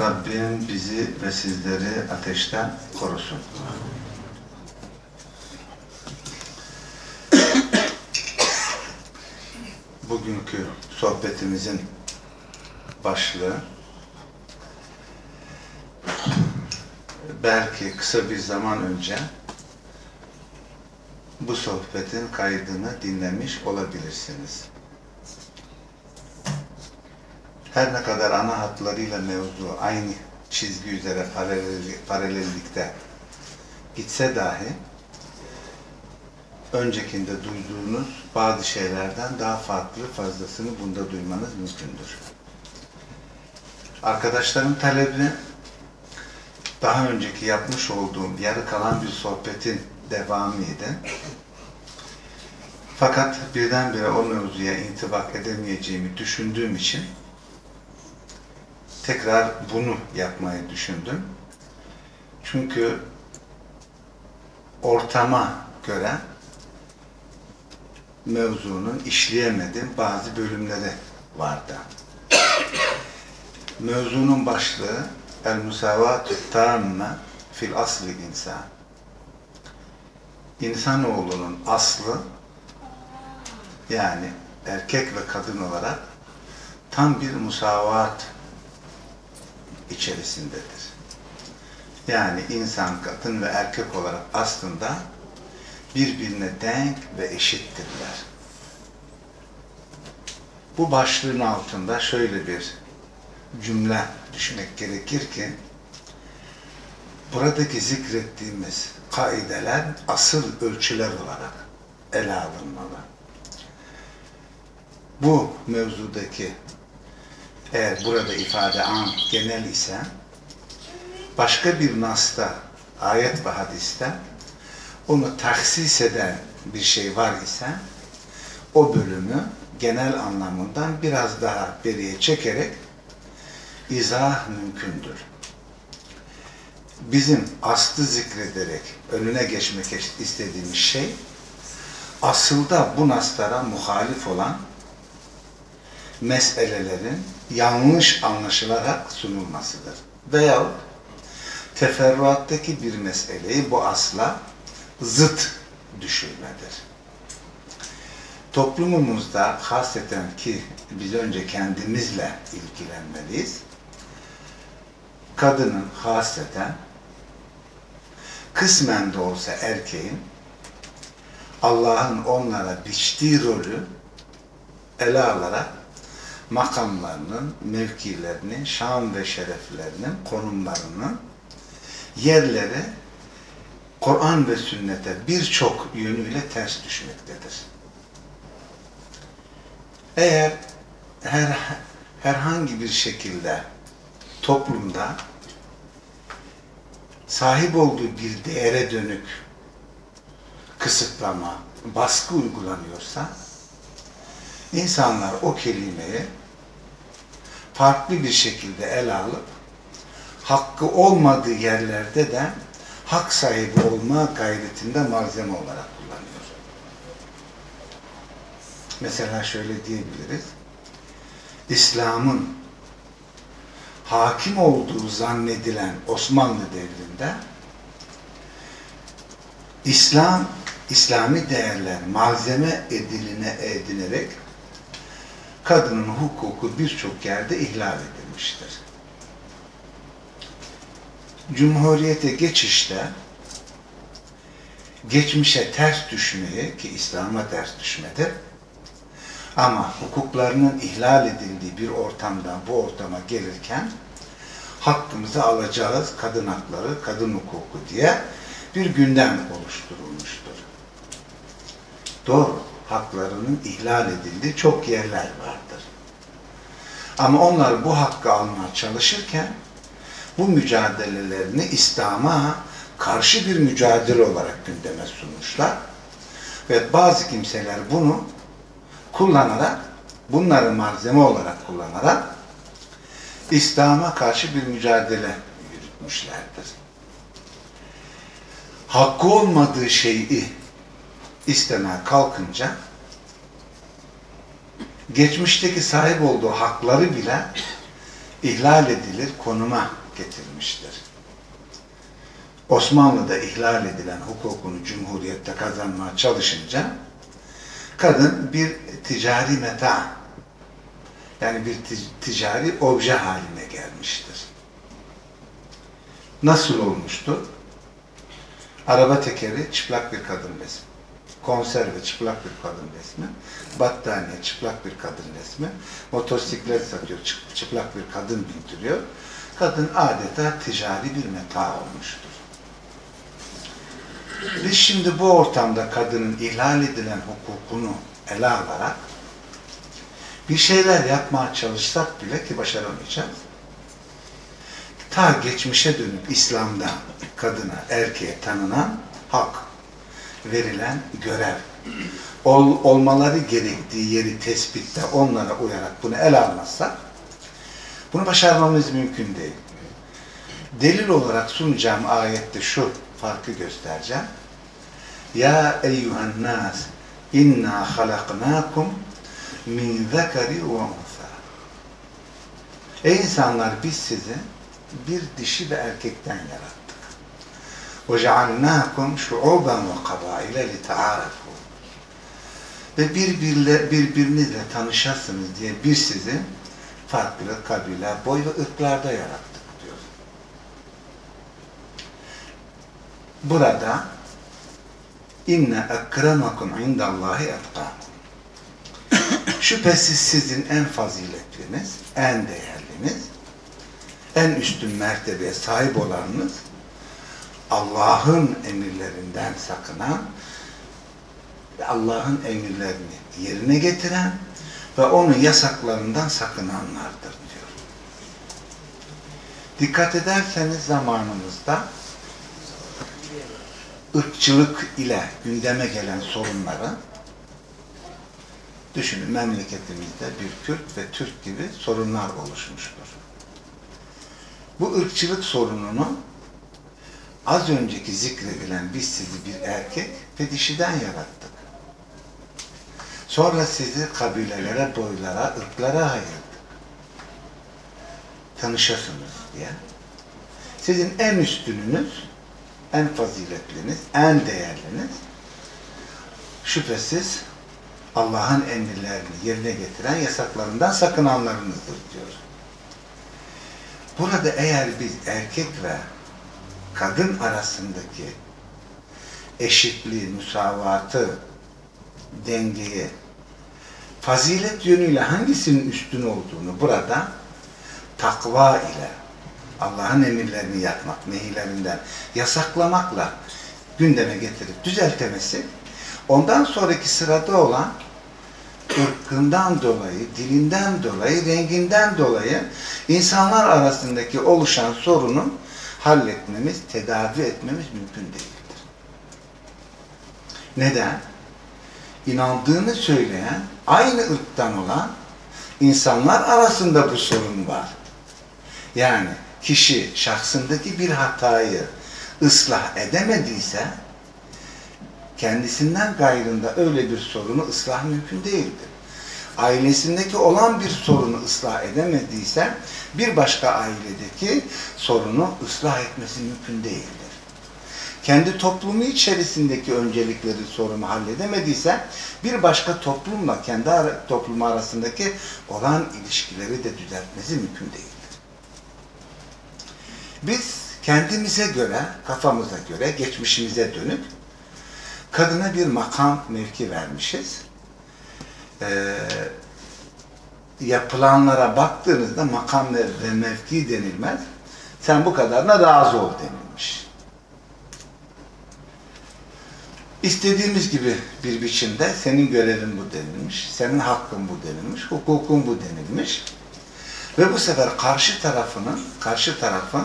Rabbim bizi ve sizleri ateşten korusun. Bugünkü sohbetimizin başlığı belki kısa bir zaman önce bu sohbetin kaydını dinlemiş olabilirsiniz. Her ne kadar ana hatlarıyla mevzu aynı çizgi üzere paralellik, paralellikte gitse dahi öncekinde duyduğunuz bazı şeylerden daha farklı fazlasını bunda duymanız mümkündür. Arkadaşlarım talebi daha önceki yapmış olduğum yarı kalan bir sohbetin devamıydı. Fakat birdenbire o mevzuya intibak edemeyeceğimi düşündüğüm için tekrar bunu yapmayı düşündüm. Çünkü ortama göre mevzunun işleyemediğim bazı bölümleri vardı. Mevzunun başlığı El musavatü tamme fil asli insan. İnsanoğlunun aslı yani erkek ve kadın olarak tam bir musavat içerisindedir. Yani insan, kadın ve erkek olarak aslında birbirine denk ve eşittirler. Bu başlığın altında şöyle bir cümle düşmek gerekir ki buradaki zikrettiğimiz kaideler asıl ölçüler olarak ele alınmalı. Bu mevzudaki eğer burada ifade an genel ise başka bir nasta, ayet ve hadiste onu tahsis eden bir şey var ise o bölümü genel anlamından biraz daha beriye çekerek izah mümkündür. Bizim aslı zikrederek önüne geçmek istediğimiz şey asılda bu naslara muhalif olan meselelerin yanlış anlaşılarak sunulmasıdır. Veya teferruattaki bir meseleyi bu asla zıt düşürmedir. Toplumumuzda hasreten ki biz önce kendimizle ilgilenmeliyiz. Kadının hasreten kısmen de olsa erkeğin Allah'ın onlara biçtiği rolü ele alarak makamlarının, mevkilerinin, şan ve şereflerinin, konumlarının yerleri Kur'an ve sünnete birçok yönüyle ters düşmektedir. Eğer her, herhangi bir şekilde toplumda sahip olduğu bir değere dönük kısıtlama, baskı uygulanıyorsa insanlar o kelimeyi farklı bir şekilde ele alıp hakkı olmadığı yerlerde de hak sahibi olma gayretinde malzeme olarak kullanıyor. Mesela şöyle diyebiliriz. İslam'ın hakim olduğu zannedilen Osmanlı devrinde İslam, İslami değerler malzeme ediline edinerek kadının hukuku birçok yerde ihlal edilmiştir. Cumhuriyete geçişte geçmişe ters düşmeyi ki İslam'a ters düşmedir ama hukuklarının ihlal edildiği bir ortamdan bu ortama gelirken hakkımızı alacağız, kadın hakları, kadın hukuku diye bir gündem oluşturulmuştur. Doğru, haklarının ihlal edildiği çok yerler vardır. Ama onlar bu hakkı almaya çalışırken bu mücadelelerini İslam'a karşı bir mücadele olarak gündeme sunmuşlar. Ve bazı kimseler bunu kullanarak, bunları malzeme olarak kullanarak İslam'a karşı bir mücadele yürütmüşlerdir. Hakkı olmadığı şeyi istemeye kalkınca geçmişteki sahip olduğu hakları bile ihlal edilir konuma getirmiştir. Osmanlı'da ihlal edilen hukukunu Cumhuriyet'te kazanmaya çalışınca kadın bir ticari meta yani bir ticari obje haline gelmiştir. Nasıl olmuştu? Araba tekeri çıplak bir kadın resmi. Konserve çıplak bir kadın resmi. Battaniye çıplak bir kadın resmi. Motosiklet satıyor çıplak bir kadın bindiriyor. Kadın adeta ticari bir meta olmuştur. Biz şimdi bu ortamda kadının ihlal edilen hukukunu ele alarak bir şeyler yapmaya çalışsak bile ki başaramayacağız. Ta geçmişe dönüp İslam'da kadına, erkeğe tanınan hak, verilen görev, ol, olmaları gerektiği yeri tespitte onlara uyarak bunu ele almazsak bunu başarmamız mümkün değil. Delil olarak sunacağım ayette şu farkı göstereceğim. Ya eyyühen nas inna halaknakum min zekeri ve unsa. Ey insanlar biz sizi bir dişi ve erkekten yarattık. Ve kabaile li taarafu. Ve birbirle, birbirinizle tanışasınız diye biz sizi farklı kabile, boy ve ırklarda yarattık diyor. Burada inne ekremakum indallahi etkakum Şüphesiz sizin en faziletliniz, en değerliniz, en üstün mertebeye sahip olanınız Allah'ın emirlerinden sakınan Allah'ın emirlerini yerine getiren ve onun yasaklarından sakınanlardır diyor. Dikkat ederseniz zamanımızda ırkçılık ile gündeme gelen sorunları Düşünün memleketimizde bir Kürt ve Türk gibi sorunlar oluşmuştur. Bu ırkçılık sorununu az önceki zikredilen biz sizi bir erkek ve dişiden yarattık. Sonra sizi kabilelere, boylara, ırklara ayırdık. Tanışasınız diye. Sizin en üstününüz, en faziletliniz, en değerliniz şüphesiz Allah'ın emirlerini yerine getiren yasaklarından sakınanlarınızdır diyor. Burada eğer biz erkek ve kadın arasındaki eşitliği, müsavatı, dengeyi, fazilet yönüyle hangisinin üstün olduğunu burada takva ile Allah'ın emirlerini yapmak, nehilerinden yasaklamakla gündeme getirip düzeltemesi ondan sonraki sırada olan ırkından dolayı, dilinden dolayı, renginden dolayı insanlar arasındaki oluşan sorunu halletmemiz, tedavi etmemiz mümkün değildir. Neden? İnandığını söyleyen, aynı ırktan olan insanlar arasında bu sorun var. Yani kişi şahsındaki bir hatayı ıslah edemediyse kendisinden gayrında öyle bir sorunu ıslah mümkün değildir. Ailesindeki olan bir sorunu ıslah edemediyse bir başka ailedeki sorunu ıslah etmesi mümkün değildir. Kendi toplumu içerisindeki öncelikleri sorunu halledemediyse bir başka toplumla kendi toplumu arasındaki olan ilişkileri de düzeltmesi mümkün değildir. Biz kendimize göre, kafamıza göre, geçmişimize dönük kadına bir makam mevki vermişiz. Ee, yapılanlara baktığınızda makam ve mevki denilmez. Sen bu kadarına razı ol denilmiş. İstediğimiz gibi bir biçimde senin görevin bu denilmiş, senin hakkın bu denilmiş, hukukun bu denilmiş. Ve bu sefer karşı tarafının, karşı tarafın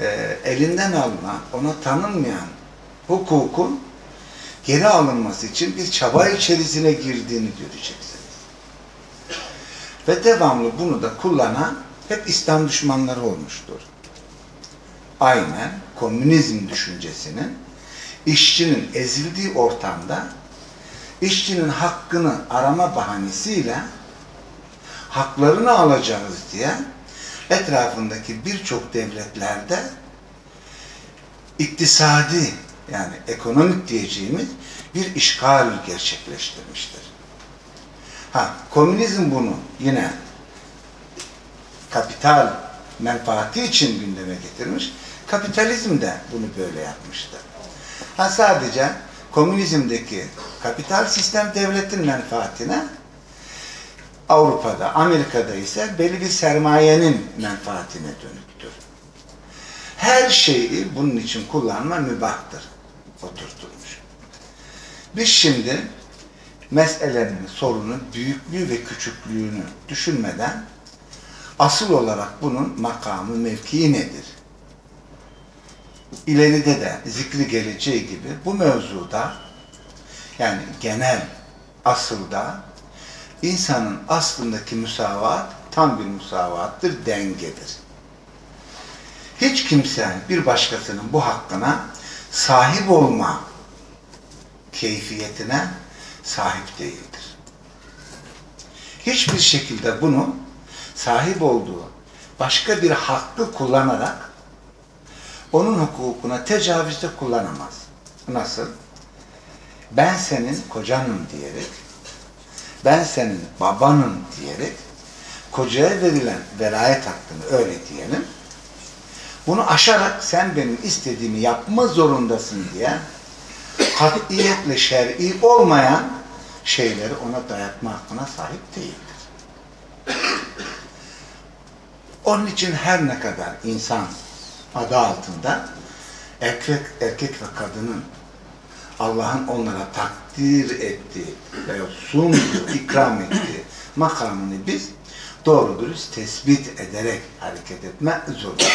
e, elinden alınan, ona tanınmayan hukukun geri alınması için bir çaba içerisine girdiğini göreceksiniz. Ve devamlı bunu da kullanan hep İslam düşmanları olmuştur. Aynen komünizm düşüncesinin işçinin ezildiği ortamda işçinin hakkını arama bahanesiyle haklarını alacağız diye etrafındaki birçok devletlerde iktisadi yani ekonomik diyeceğimiz bir işgal gerçekleştirmiştir. Ha, komünizm bunu yine kapital menfaati için gündeme getirmiş. Kapitalizm de bunu böyle yapmıştır. Ha sadece komünizmdeki kapital sistem devletin menfaatine Avrupa'da, Amerika'da ise belli bir sermayenin menfaatine dönüktür. Her şeyi bunun için kullanma mübahtır. Oturtulmuş. Biz şimdi meselenin, sorunun büyüklüğü ve küçüklüğünü düşünmeden asıl olarak bunun makamı, mevkii nedir? ileride de zikri geleceği gibi bu mevzuda yani genel asılda insanın aslındaki müsavat tam bir müsavattır, dengedir. Hiç kimse bir başkasının bu hakkına sahip olma keyfiyetine sahip değildir. Hiçbir şekilde bunu sahip olduğu başka bir hakkı kullanarak onun hukukuna tecavüzde kullanamaz. Nasıl? Ben senin kocanım diyerek, ben senin babanım diyerek, kocaya verilen velayet hakkını öyle diyelim, bunu aşarak sen benim istediğimi yapma zorundasın diye katiyetle şer'i olmayan şeyleri ona dayatma hakkına sahip değildir. Onun için her ne kadar insan adı altında erkek, erkek ve kadının Allah'ın onlara takdir ettiği veya sunduğu, ikram ettiği makamını biz doğru dürüst tespit ederek hareket etme zorundayız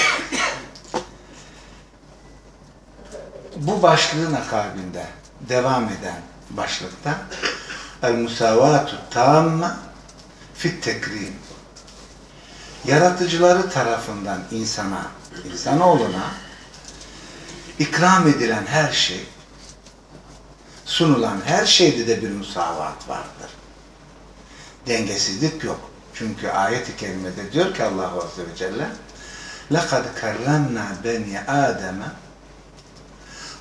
Bu başlığın akabinde devam eden başlıkta el musavatu tamme fit tekrim yaratıcıları tarafından insana insanoğluna ikram edilen her şey, sunulan her şeyde de bir musavat vardır. Dengesizlik yok. Çünkü ayet-i kerimede diyor ki Allah Azze ve Celle لَقَدْ كَرَّمْنَا بَنِي آدَمَ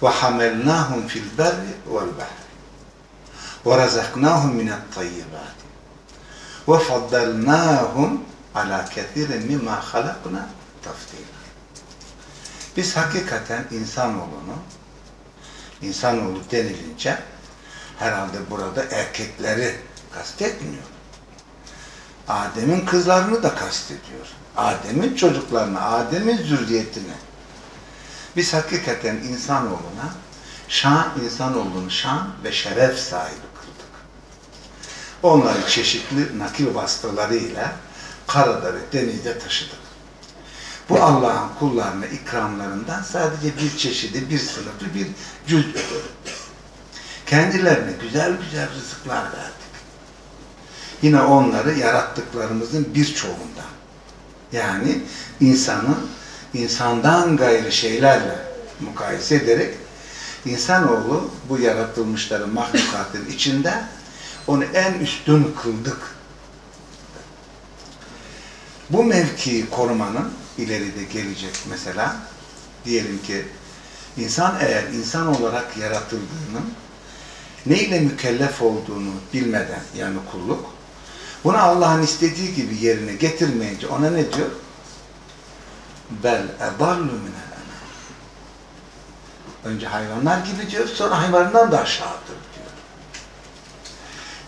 وَحَمَلْنَاهُمْ فِي الْبَرِّ وَالْبَحْرِ وَرَزَقْنَاهُمْ مِنَ الطَّيِّبَاتِ وَفَضَّلْنَاهُمْ عَلَى كَثِيرٍ مِمَّا خَلَقْنَا تَفْضِيلًا biz hakikaten insanoğlunu, insanoğlu denilince herhalde burada erkekleri kastetmiyor. Adem'in kızlarını da kastediyor. Adem'in çocuklarını, Adem'in zürriyetini. Biz hakikaten insanoğluna şan, insanoğlunu şan ve şeref sahibi kıldık. Onları çeşitli nakil vasıtalarıyla karada ve denizde taşıdık. Bu Allah'ın kullarına ikramlarından sadece bir çeşidi, bir sınıfı, bir cüzdür. Kendilerine güzel güzel rızıklar verdik. Yine onları yarattıklarımızın birçoğundan. Yani insanı insandan gayrı şeylerle mukayese ederek insanoğlu bu yaratılmışların mahlukatın içinde onu en üstün kıldık. Bu mevkiyi korumanın ileride gelecek mesela diyelim ki insan eğer insan olarak yaratıldığının neyle mükellef olduğunu bilmeden yani kulluk bunu Allah'ın istediği gibi yerine getirmeyince ona ne diyor? Bel edallu minel Önce hayvanlar gibi diyor, sonra hayvandan da aşağıdır diyor.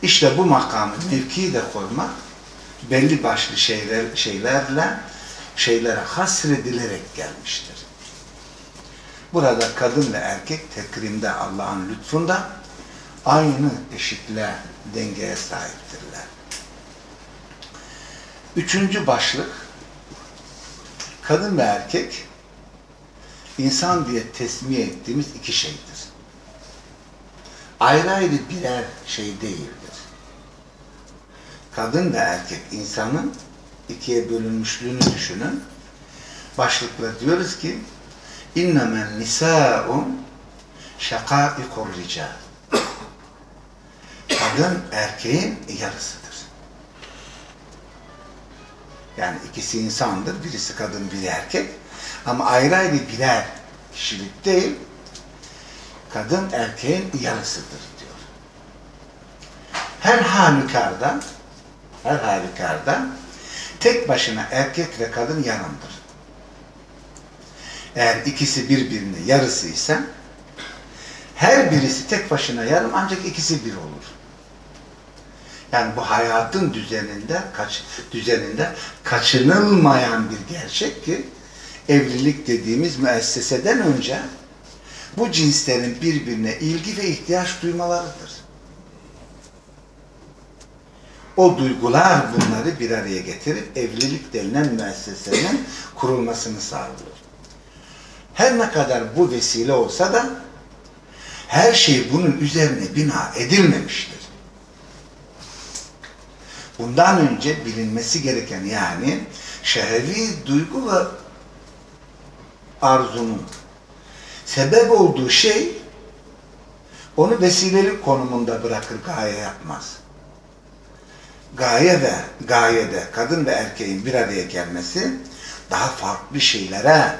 İşte bu makamı, mevkiyi de koymak belli başlı şeyler, şeylerle şeylere hasredilerek gelmiştir. Burada kadın ve erkek tekrimde Allah'ın lütfunda aynı eşitle dengeye sahiptirler. Üçüncü başlık kadın ve erkek insan diye tesmiye ettiğimiz iki şeydir. Ayrı ayrı birer şey değildir. Kadın ve erkek insanın ikiye bölünmüşlüğünü düşünün. Başlıkla diyoruz ki innemen nisa'un şakaikur rical kadın erkeğin yarısıdır. Yani ikisi insandır. Birisi kadın, biri erkek. Ama ayrı ayrı birer kişilik değil, kadın erkeğin yarısıdır diyor. Her halükarda her halükarda tek başına erkek ve kadın yarımdır. Eğer ikisi birbirinin yarısı ise her birisi tek başına yarım ancak ikisi bir olur. Yani bu hayatın düzeninde kaç düzeninde kaçınılmayan bir gerçek ki evlilik dediğimiz müesseseden önce bu cinslerin birbirine ilgi ve ihtiyaç duymalarıdır. O duygular bunları bir araya getirip evlilik denilen müessesenin kurulmasını sağlıyor. Her ne kadar bu vesile olsa da her şey bunun üzerine bina edilmemiştir. Bundan önce bilinmesi gereken yani şehvi duygu ve arzunun sebep olduğu şey onu vesilelik konumunda bırakır, gaye yapmaz. Gaye ve gayede kadın ve erkeğin bir araya gelmesi daha farklı şeylere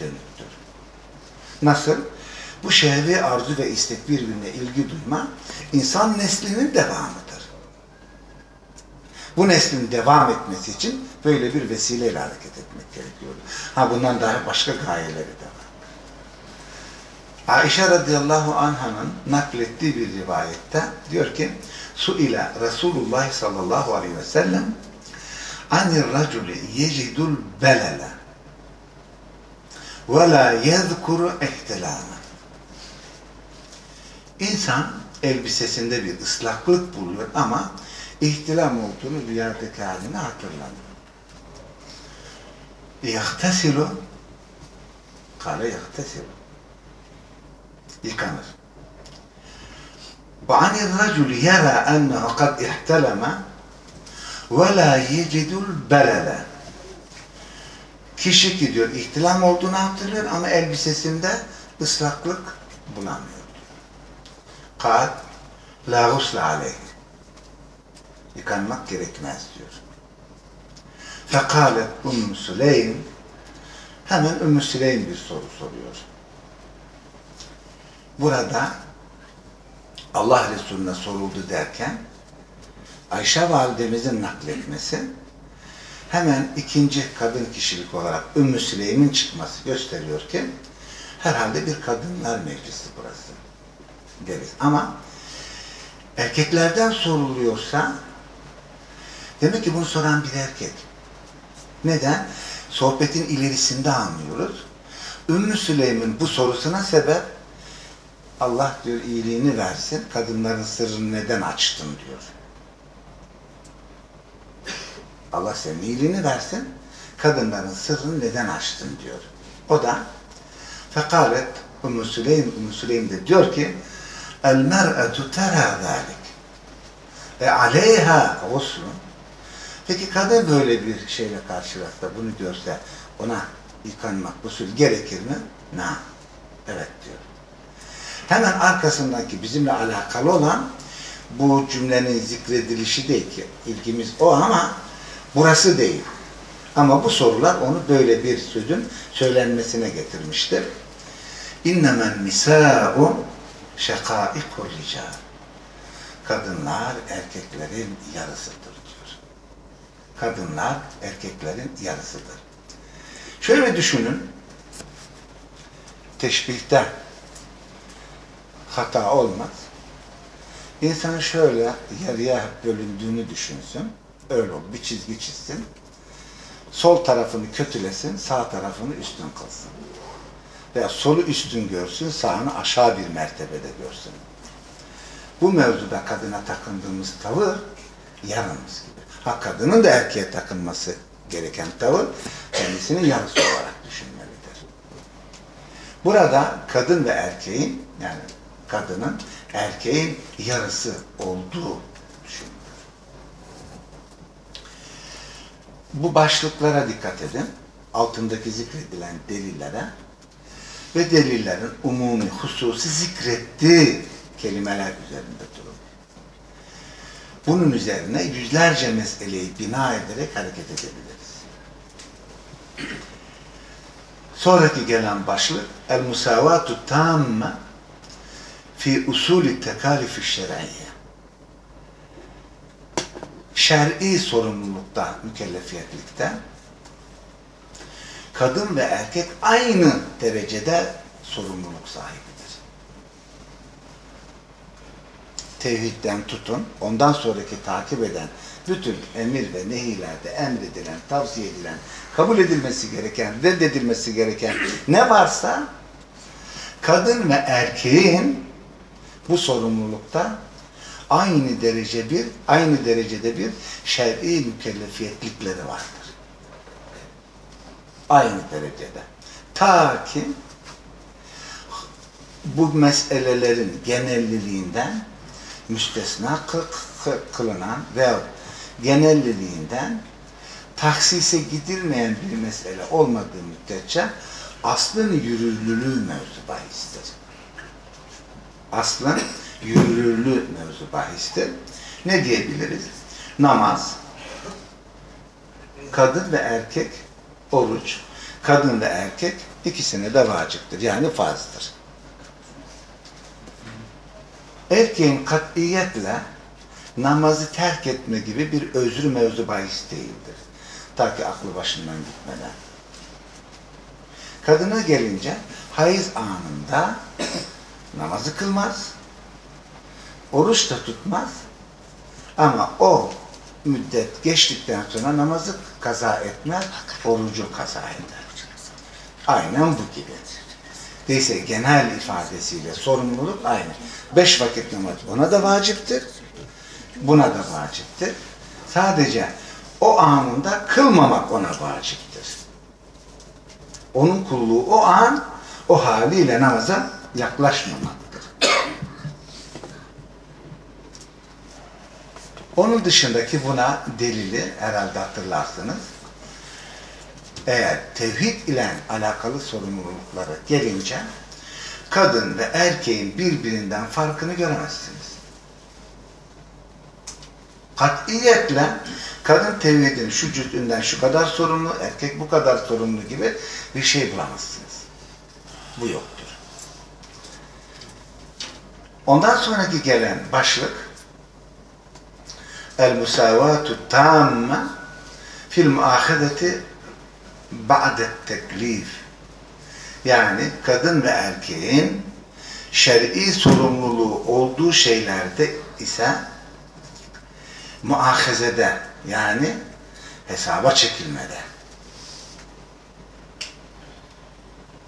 dönüktür. Nasıl? Bu şehvi arzu ve istek birbirine ilgi duyma insan neslinin devamıdır. Bu neslin devam etmesi için böyle bir vesileyle hareket etmek gerekiyor. Ha bundan daha başka gayeleri de var. Ayşe radıyallahu anh'ın naklettiği bir rivayette diyor ki su ile Resulullah sallallahu aleyhi ve sellem anir raculi yecidul belele ve la yezkuru ihtilama İnsan elbisesinde bir ıslaklık buluyor ama ihtilam olduğunu rüyadaki halini hatırlamıyor. يَغْتَسِلُ Kale يَغْتَسِلُ Yıkanır. وعن الرجل يرى أنه قد احتلم ولا يجد البلل Kişi ki diyor ihtilam olduğunu hatırlıyor ama elbisesinde ıslaklık bulamıyor. Kal la gusle aleyh. Yıkanmak gerekmez diyor. Fekalet Ümmü Süleym hemen Ümmü Süleym bir soru soruyor. Burada Allah Resulüne soruldu derken Ayşe validemizin nakletmesi hemen ikinci kadın kişilik olarak Ümmü Süleym'in çıkması gösteriyor ki herhalde bir kadınlar meclisi burası deriz. Ama erkeklerden soruluyorsa demek ki bunu soran bir erkek. Neden? Sohbetin ilerisinde anlıyoruz. Ümmü Süleym'in bu sorusuna sebep Allah diyor iyiliğini versin, kadınların sırrını neden açtın diyor. Allah senin iyiliğini versin, kadınların sırrını neden açtın diyor. O da fekalet Ümmü Süleym, Ümmü Süleym de diyor ki el mer'etu tera zalik e aleyha guslun Peki kadın böyle bir şeyle karşılaşsa, bunu görse ona yıkanmak, usul gerekir mi? Na. Evet diyor. Hemen arkasındaki bizimle alakalı olan bu cümlenin zikredilişi değil ki. ilgimiz o ama burası değil. Ama bu sorular onu böyle bir sözün söylenmesine getirmiştir. İnnemen nisâ'u şekâikur rical. Kadınlar erkeklerin yarısıdır. Kadınlar erkeklerin yarısıdır. Şöyle düşünün. Teşbihte hata olmaz. İnsanın şöyle yarıya bölündüğünü düşünsün. Öyle. Bir çizgi çizsin. Sol tarafını kötülesin, sağ tarafını üstün kılsın. Veya solu üstün görsün, sağını aşağı bir mertebede görsün. Bu mevzuda kadına takındığımız tavır yarımız. Ha kadının da erkeğe takınması gereken tavır kendisini yarısı olarak düşünmelidir. Burada kadın ve erkeğin yani kadının erkeğin yarısı olduğu düşünülür. Bu başlıklara dikkat edin. Altındaki zikredilen delillere ve delillerin umumi, hususi zikrettiği kelimeler üzerinde durun. Bunun üzerine yüzlerce meseleyi bina ederek hareket edebiliriz. Sonraki gelen başlık el musavatu tamme fi usulü tekalifi şer'iyye. Şer'i sorumlulukta, mükellefiyetlikte kadın ve erkek aynı derecede sorumluluk sahibidir. Tevhidden tutun, ondan sonraki takip eden bütün emir ve nehilerde emredilen, tavsiye edilen, kabul edilmesi gereken, reddedilmesi gereken ne varsa kadın ve erkeğin bu sorumlulukta aynı derece bir, aynı derecede bir şer'i mükellefiyetlikleri vardır. Aynı derecede. Ta ki bu meselelerin genelliliğinden müstesna kılınan veya genelliliğinden taksise gidilmeyen bir mesele olmadığı müddetçe aslın yürürlülüğü mevzu bahistir. Aslın yürürlülüğü mevzu bahistir. Ne diyebiliriz? Namaz, kadın ve erkek oruç, kadın ve erkek ikisine de vaciptir. Yani farzdır. Erkeğin katiyetle namazı terk etme gibi bir özrü mevzu bahis değildir. Ta ki aklı başından gitmeden. Kadına gelince hayız anında namazı kılmaz, oruç da tutmaz ama o müddet geçtikten sonra namazı kaza etmez, orucu kaza eder. Aynen bu gibi. Değilse genel ifadesiyle sorumluluk aynı. Beş vakit namaz ona da vaciptir, buna da vaciptir. Sadece o anında kılmamak ona vaciptir. Onun kulluğu o an, o haliyle namaza yaklaşmamaktır. Onun dışındaki buna delili herhalde hatırlarsınız. Eğer tevhid ile alakalı sorumluluklara gelince kadın ve erkeğin birbirinden farkını göremezsiniz. Katiyetle kadın tevhidin şu cüzünden şu kadar sorumlu, erkek bu kadar sorumlu gibi bir şey bulamazsınız. Bu yoktur. Ondan sonraki gelen başlık el musavatu tamme fil muahedeti ba'det teklif yani kadın ve erkeğin şer'i sorumluluğu olduğu şeylerde ise muahezede yani hesaba çekilmede.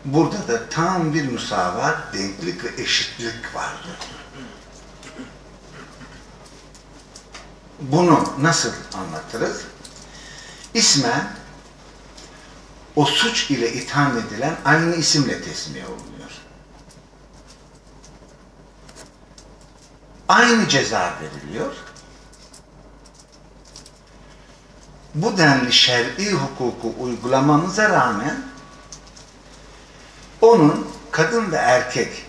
Burada da tam bir musavat, denklik ve eşitlik vardır. Bunu nasıl anlatırız? İsmen o suç ile itham edilen aynı isimle tesmiye olunuyor. Aynı ceza veriliyor. Bu denli şer'i hukuku uygulamamıza rağmen onun kadın ve erkek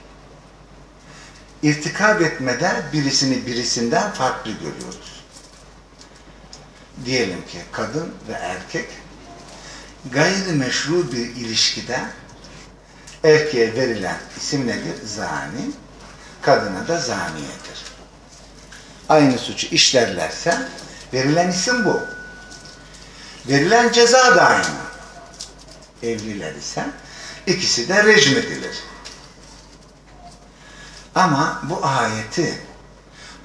irtikab etmede birisini birisinden farklı görüyoruz. Diyelim ki kadın ve erkek gayrimeşru bir ilişkide erkeğe verilen isim nedir? Zani. Kadına da zaniyedir. Aynı suçu işlerlerse verilen isim bu. Verilen ceza da aynı. Evliler ise ikisi de rejim edilir. Ama bu ayeti,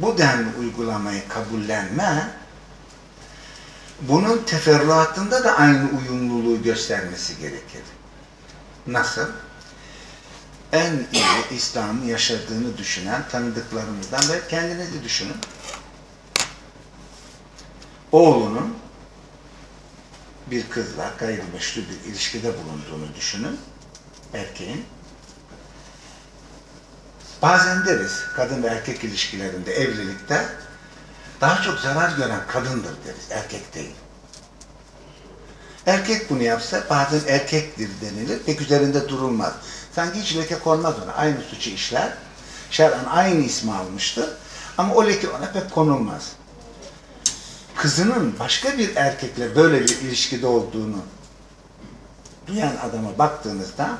bu denli uygulamayı kabullenme, bunun teferruatında da aynı uyumluluğu göstermesi gerekir. Nasıl? En iyi İslam'ı yaşadığını düşünen tanıdıklarımızdan ve kendinizi düşünün. Oğlunun bir kızla gayrimeşru bir ilişkide bulunduğunu düşünün. Erkeğin. Bazen deriz kadın ve erkek ilişkilerinde, evlilikte daha çok zarar gören kadındır deriz, erkek değil. Erkek bunu yapsa bazen erkektir denilir, pek üzerinde durulmaz. Sanki hiç leke konmaz ona, aynı suçu işler. Şer'an aynı ismi almıştır ama o leke ona pek konulmaz. Kızının başka bir erkekle böyle bir ilişkide olduğunu duyan adama baktığınızda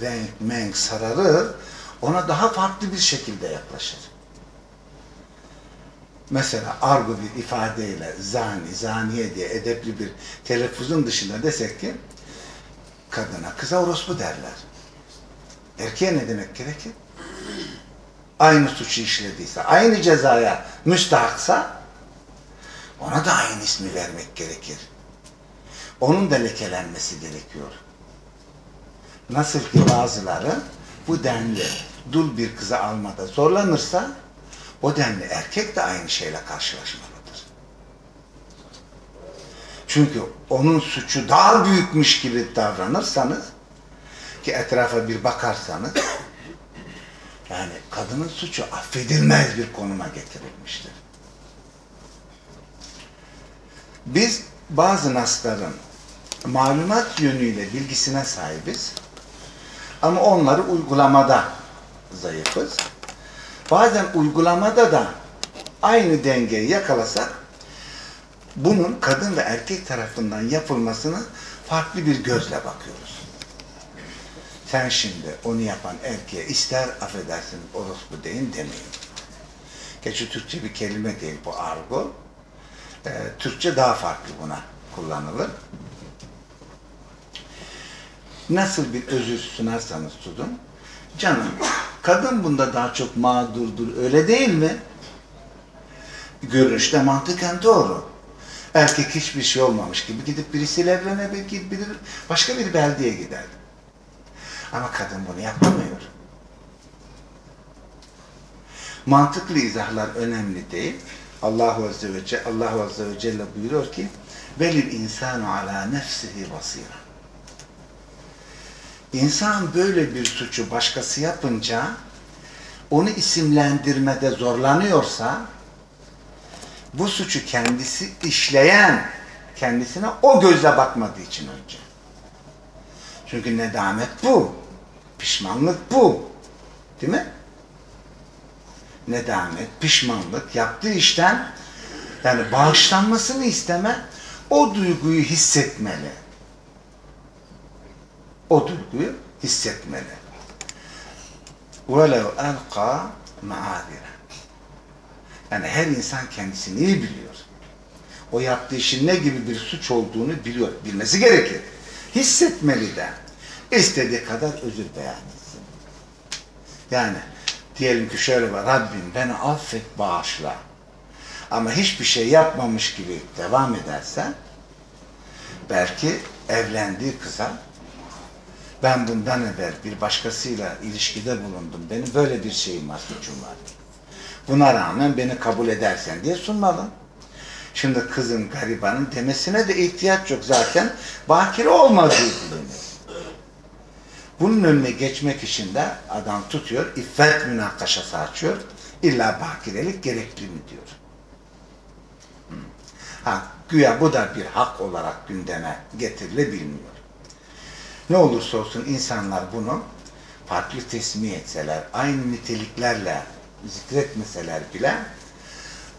renk, menk sararır, ona daha farklı bir şekilde yaklaşır. Mesela argo bir ifadeyle zani, zaniye diye edepli bir telaffuzun dışında desek ki kadına, kıza orospu derler. Erkeğe ne demek gerekir? Aynı suçu işlediyse, aynı cezaya müstahaksa ona da aynı ismi vermek gerekir. Onun da lekelenmesi gerekiyor. Nasıl ki bazıları bu denli dul bir kızı almada zorlanırsa o denli erkek de aynı şeyle karşılaşmalıdır. Çünkü onun suçu daha büyükmüş gibi davranırsanız ki etrafa bir bakarsanız yani kadının suçu affedilmez bir konuma getirilmiştir. Biz bazı nasların malumat yönüyle bilgisine sahibiz ama onları uygulamada zayıfız. Bazen uygulamada da aynı dengeyi yakalasak bunun kadın ve erkek tarafından yapılmasını farklı bir gözle bakıyoruz. Sen şimdi onu yapan erkeğe ister affedersin orospu deyin demeyin. Geçi Türkçe bir kelime değil bu argo. Ee, Türkçe daha farklı buna kullanılır. Nasıl bir özür sunarsanız sunun, canım kadın bunda daha çok mağdurdur öyle değil mi? Görünüşte mantıken doğru. Erkek hiçbir şey olmamış gibi gidip birisiyle evlenebilir, bilir, başka bir beldeye gider. Ama kadın bunu yapamıyor. Mantıklı izahlar önemli değil. Allahu Azze ve Celle, Allahu Azze ve Celle buyuruyor ki velil insanu ala nefsihi basira. İnsan böyle bir suçu başkası yapınca onu isimlendirmede zorlanıyorsa bu suçu kendisi işleyen kendisine o gözle bakmadığı için önce. Çünkü nedamet bu. Pişmanlık bu. Değil mi? Nedamet, pişmanlık, yaptığı işten yani bağışlanmasını isteme, o duyguyu hissetmeli O duyguyu hissetmeli. وَلَوْ أَلْقَى مَعَادِرًا Yani her insan kendisini iyi biliyor. O yaptığı işin ne gibi bir suç olduğunu biliyor. Bilmesi gerekir. Hissetmeli de. İstediği kadar özür beyan etsin. Yani diyelim ki şöyle var. Rabbim beni affet, bağışla. Ama hiçbir şey yapmamış gibi devam ederse belki evlendiği kıza ben bundan evvel bir başkasıyla ilişkide bulundum. Benim böyle bir şeyim var, suçum var. Buna rağmen beni kabul edersen diye sunmalı. Şimdi kızın garibanın demesine de ihtiyaç yok zaten. Bakire olmadığı bilinir. Bunun önüne geçmek için de adam tutuyor, iffet münakaşası açıyor. İlla bakirelik gerekli mi diyor. Ha, güya bu da bir hak olarak gündeme getirilebilmiyor. Ne olursa olsun insanlar bunu farklı tesmih etseler, aynı niteliklerle zikretmeseler bile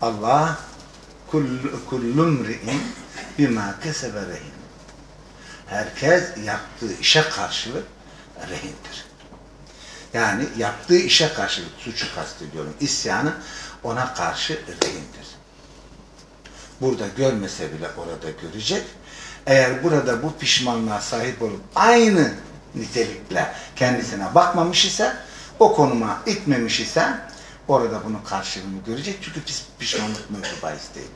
Allah kullum ri'in bima kesebe rehin. Herkes yaptığı işe karşılık rehindir. Yani yaptığı işe karşılık suçu kastediyorum. İsyanı ona karşı rehindir. Burada görmese bile orada görecek. Eğer burada bu pişmanlığa sahip olup aynı nitelikle kendisine bakmamış ise o konuma itmemiş ise orada bunun karşılığını görecek. Çünkü piş, pişmanlık mevzu bahis değil.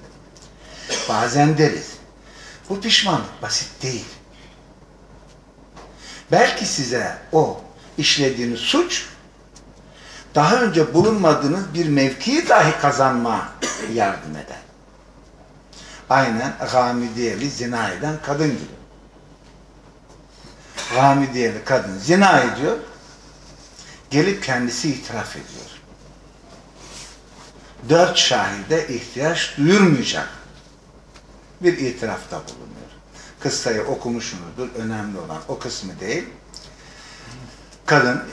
Bazen deriz. Bu pişmanlık basit değil. Belki size o işlediğiniz suç daha önce bulunmadığınız bir mevkiyi dahi kazanma yardım eder. Aynen Gamidiyeli zina eden kadın gibi. Gamidiyeli kadın zina ediyor. Gelip kendisi itiraf ediyor. Dört şahide ihtiyaç duyurmayacak bir itirafta bulunuyor. Kıssayı okumuşsunuzdur. Önemli olan o kısmı değil. Kadın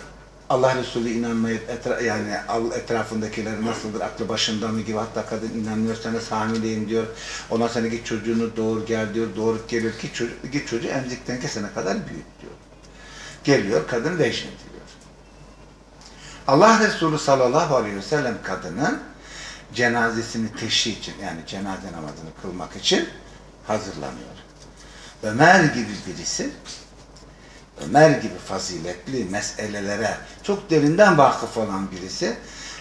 Allah Resulü inanmayıp etra yani etrafındakiler nasıldır, aklı başında mı gibi hatta kadın inanmıyorsanız hamileyim diyor. Ona sana git çocuğunu doğur gel diyor. Doğurup geliyor ki çocuk, git çocuğu emzikten kesene kadar büyüt diyor. Geliyor kadın vecnediliyor. Allah Resulü sallallahu aleyhi ve sellem kadının cenazesini teşhi için yani cenaze namazını kılmak için hazırlanıyor. Ömer gibi birisi Ömer gibi faziletli meselelere çok derinden vakıf olan birisi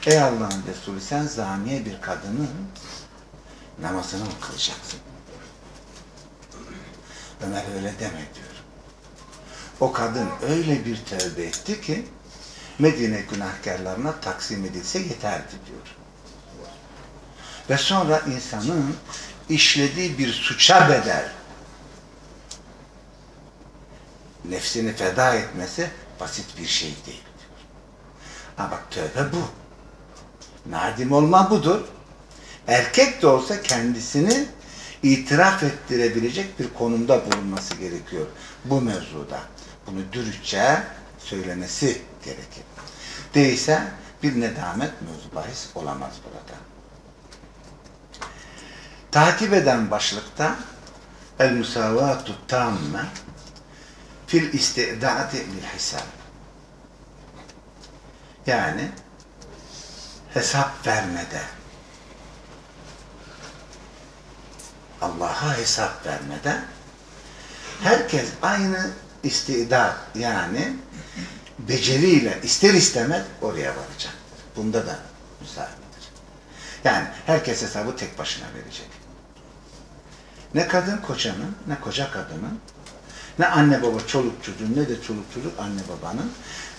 ey Allah'ın Resulü sen zaniye bir kadının namazını mı kılacaksın? Ömer öyle deme diyor. O kadın öyle bir tövbe etti ki Medine günahkarlarına taksim edilse yeterdi diyor. Ve sonra insanın işlediği bir suça bedel nefsini feda etmesi basit bir şey değil. Ha bak tövbe bu. Nadim olma budur. Erkek de olsa kendisini itiraf ettirebilecek bir konumda bulunması gerekiyor bu mevzuda. Bunu dürüstçe söylemesi gerekir. Değilse bir nedamet mevzu bahis olamaz burada. Takip eden başlıkta el musavatu tamme fil istidadi bil hesab. Yani hesap vermede Allah'a hesap vermede herkes aynı istidat yani beceriyle ister istemez oraya varacaktır. Bunda da müsaadedir. Yani herkes hesabı tek başına verecek. Ne kadın kocanın, ne koca kadının, ne anne baba çoluk çocuğun, ne de çoluk çocuk anne babanın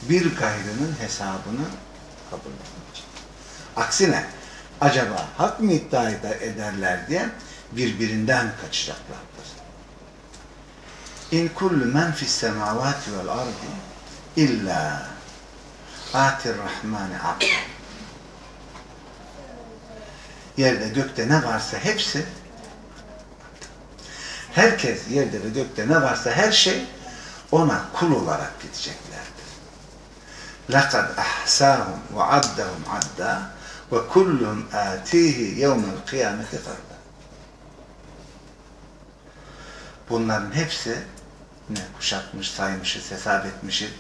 bir gayrının hesabını kabul etmeyecek. Aksine acaba hak mı iddia ederler diye birbirinden kaçacaklardır. İn kullu men fis semavati vel ardi illa atir rahmani abd. Yerde gökte ne varsa hepsi herkes yerde ve gökte ne varsa her şey ona kul olarak gideceklerdir. لَقَدْ أَحْسَاهُمْ وَعَدَّهُمْ عَدَّا وَكُلُّهُمْ آتِيهِ يَوْمَ الْقِيَامَةِ فَرْدًا Bunların hepsi ne kuşatmış, saymışız, hesap etmişiz.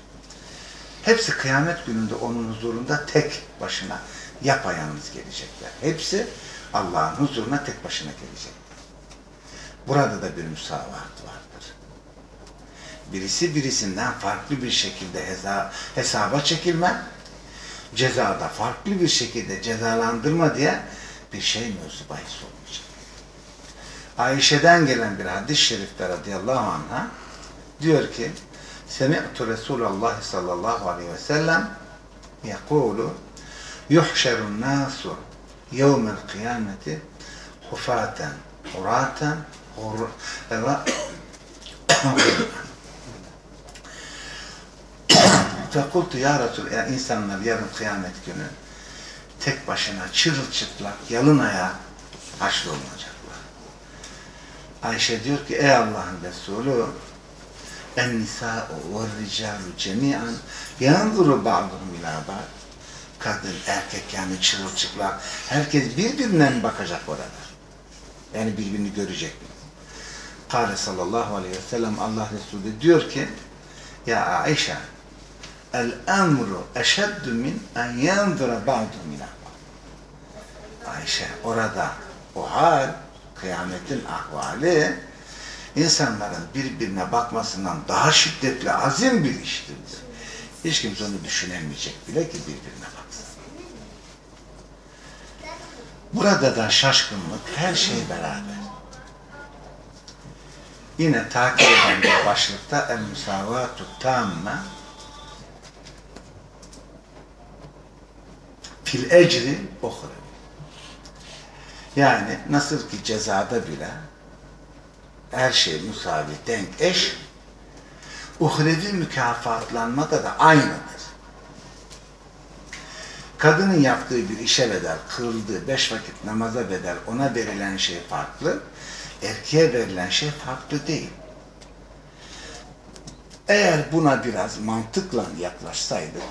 Hepsi kıyamet gününde onun huzurunda tek başına yapayalnız gelecekler. Hepsi Allah'ın huzuruna tek başına gelecek. Burada da bir müsavat vardır. Birisi birisinden farklı bir şekilde hesa hesaba çekilme, cezada farklı bir şekilde cezalandırma diye bir şey mevzu bahis olmayacak. Ayşe'den gelen bir hadis-i şerifte radıyallahu anh'a diyor ki Semi'tu Resulallah sallallahu aleyhi ve sellem yekulu yuhşerun nasu yevmel kıyameti hufaten, huraten, Fekultu ya Resul, ya insanlar yarın kıyamet günü tek başına çırılçıplak, yalın ayağa haşrolunacaklar. Ayşe diyor ki, ey Allah'ın Resulü, en nisa ve ricalu cemi'an yanzuru ba'duhum ila ba'd. Kadın, erkek yani çırılçıplak. Herkes birbirinden bakacak orada. Yani birbirini görecek. Kale sallallahu aleyhi ve sellem Allah Resulü diyor ki Ya Aişe el emru eşeddu min en yanzura ba'du mina Ayşe orada o hal kıyametin ahvali insanların birbirine bakmasından daha şiddetli azim bir iştir. Hiç kimse onu düşünemeyecek bile ki birbirine baksın. Burada da şaşkınlık her şey beraber. Yine takip eden bir başlıkta el musavatu tamme fil ecri uhrevi. Yani nasıl ki cezada bile her şey musavi, denk, eş, uhrevi mükafatlanmada da aynıdır. Kadının yaptığı bir işe bedel, kıldığı beş vakit namaza bedel, ona verilen şey farklı, erkeğe verilen şey farklı değil. Eğer buna biraz mantıkla yaklaşsaydık,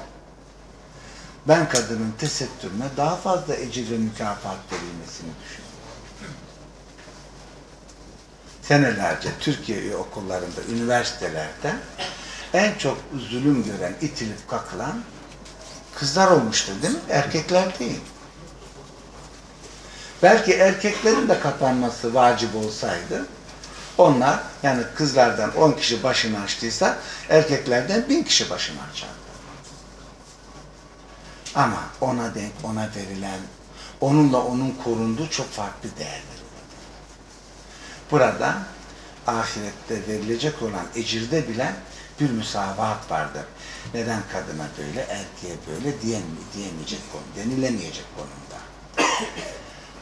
ben kadının tesettürüne daha fazla ecir ve mükafat verilmesini düşünüyorum. Senelerce Türkiye okullarında, üniversitelerde en çok zulüm gören, itilip kakılan kızlar olmuştur değil mi? Erkekler değil. Belki erkeklerin de kapanması vacip olsaydı onlar yani kızlardan 10 kişi başını açtıysa erkeklerden 1000 kişi başını açardı. Ama ona denk, ona verilen, onunla onun korunduğu çok farklı değerler. Burada ahirette verilecek olan ecirde bile bir müsavat vardır. Neden kadına böyle, erkeğe böyle diyemeyecek konu, denilemeyecek konumda.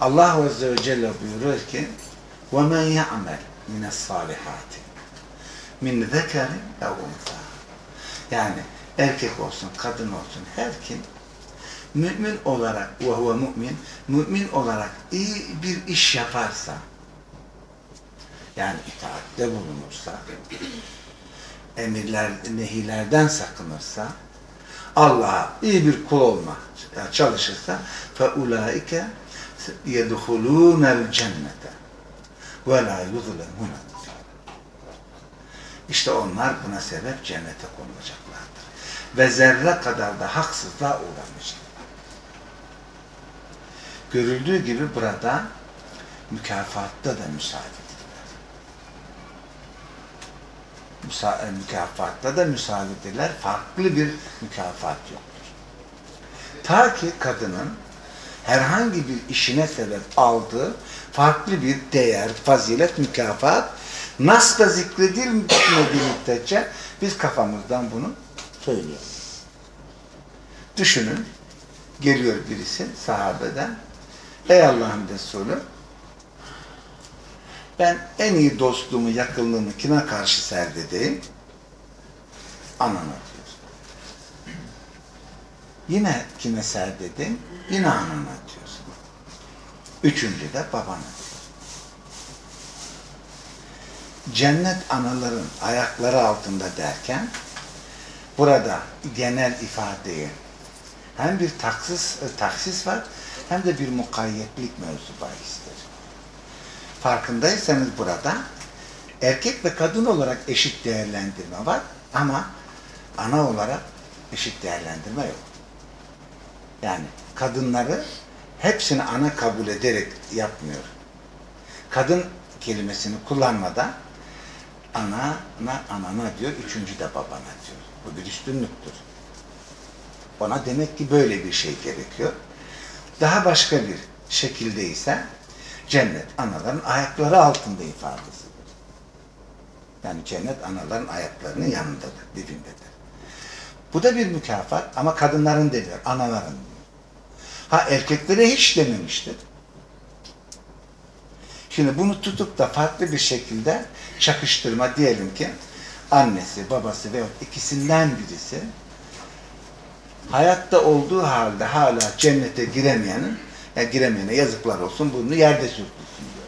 Allah Azze ve Celle buyuruyor ki وَمَنْ يَعْمَلْ مِنَ الصَّالِحَاتِ مِنْ ذَكَرٍ اَوْ اُنْثَى Yani erkek olsun, kadın olsun, her kim mümin olarak وَهُوَ mümin, mümin olarak iyi bir iş yaparsa yani itaatte bulunursa emirler, nehilerden sakınırsa Allah'a iyi bir kul olma çalışırsa فَاُولَٰئِكَ يَدْخُلُونَ الْجَنَّةَ وَلَا يُظْلَمُونَ İşte onlar buna sebep cennete konulacaklardır. Ve zerre kadar da haksızlığa uğramayacaklar. Görüldüğü gibi burada mükafatta da müsaade edilir. Mükafatta da müsaade edilir. Farklı bir mükafat yoktur. Ta ki kadının herhangi bir işine sebep aldığı farklı bir değer, fazilet, mükafat nasıl da zikredilmediği müddetçe biz kafamızdan bunu söylüyoruz. Düşünün, geliyor birisi sahabeden, ey Allah'ın Resulü, ben en iyi dostluğumu, yakınlığımı kime karşı serdedeyim? Diyor. Yine kime serdedeyim? Yine anana diyorsun. Üçüncü de babana. Cennet anaların ayakları altında derken burada genel ifadeyi hem bir taksis, taksis var hem de bir mukayyetlik mevzu bahistir. Farkındaysanız burada erkek ve kadın olarak eşit değerlendirme var ama ana olarak eşit değerlendirme yok. Yani kadınları hepsini ana kabul ederek yapmıyor. Kadın kelimesini kullanmadan ana, ana, anana diyor, üçüncü de babana diyor. Bu bir üstünlüktür. Ona demek ki böyle bir şey gerekiyor. Daha başka bir şekilde ise cennet anaların ayakları altında ifadesidir. Yani cennet anaların ayaklarının yanındadır, dibindedir. Bu da bir mükafat ama kadınların demiyor, anaların diyor. Ha erkeklere hiç dememiştir. Şimdi bunu tutup da farklı bir şekilde çakıştırma diyelim ki annesi, babası veya ikisinden birisi hayatta olduğu halde hala cennete giremeyenin ya giremeyene yazıklar olsun bunu yerde sürtülsün diyor.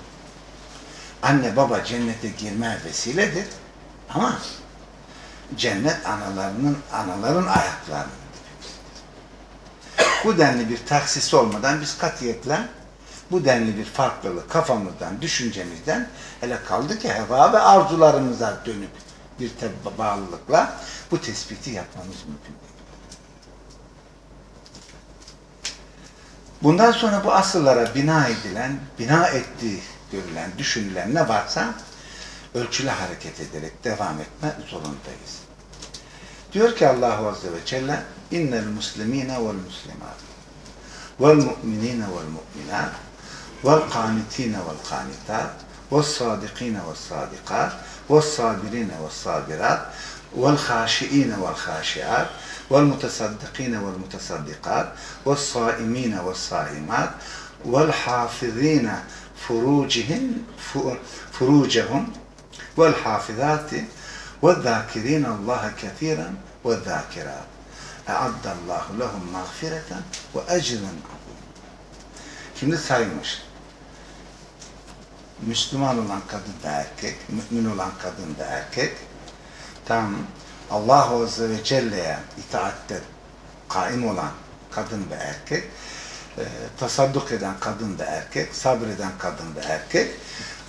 Anne baba cennete girme vesiledir ama cennet analarının anaların ayaklarının bu denli bir taksis olmadan biz katiyetle bu denli bir farklılık kafamızdan, düşüncemizden hele kaldı ki heva ve arzularımıza dönüp bir bağlılıkla bu tespiti yapmamız mümkün. Bundan sonra bu asıllara bina edilen, bina ettiği görülen, düşünülen ne varsa ölçülü hareket ederek devam etme zorundayız. Diyor ki Allah Azze ve Celle إن المسلمين والمسلمات والمؤمنين والمؤمنات والقانتين والقانتات والصادقين والصادقات والصابرين والصابرات والخاشئين والخاشعات والمتصدقين والمتصدقات والصائمين والصائمات والحافظين فروجهم فروجهم والحافظات والذاكرين الله كثيرا والذاكرات. Eaddallahu lehum mağfireten ve ecren Şimdi saymış. Müslüman olan kadın da erkek, mümin olan kadın da erkek. Tam Allah Azze ve Celle'ye itaatte kaim olan kadın ve erkek, e, tasadduk eden kadın da erkek, sabreden kadın da erkek,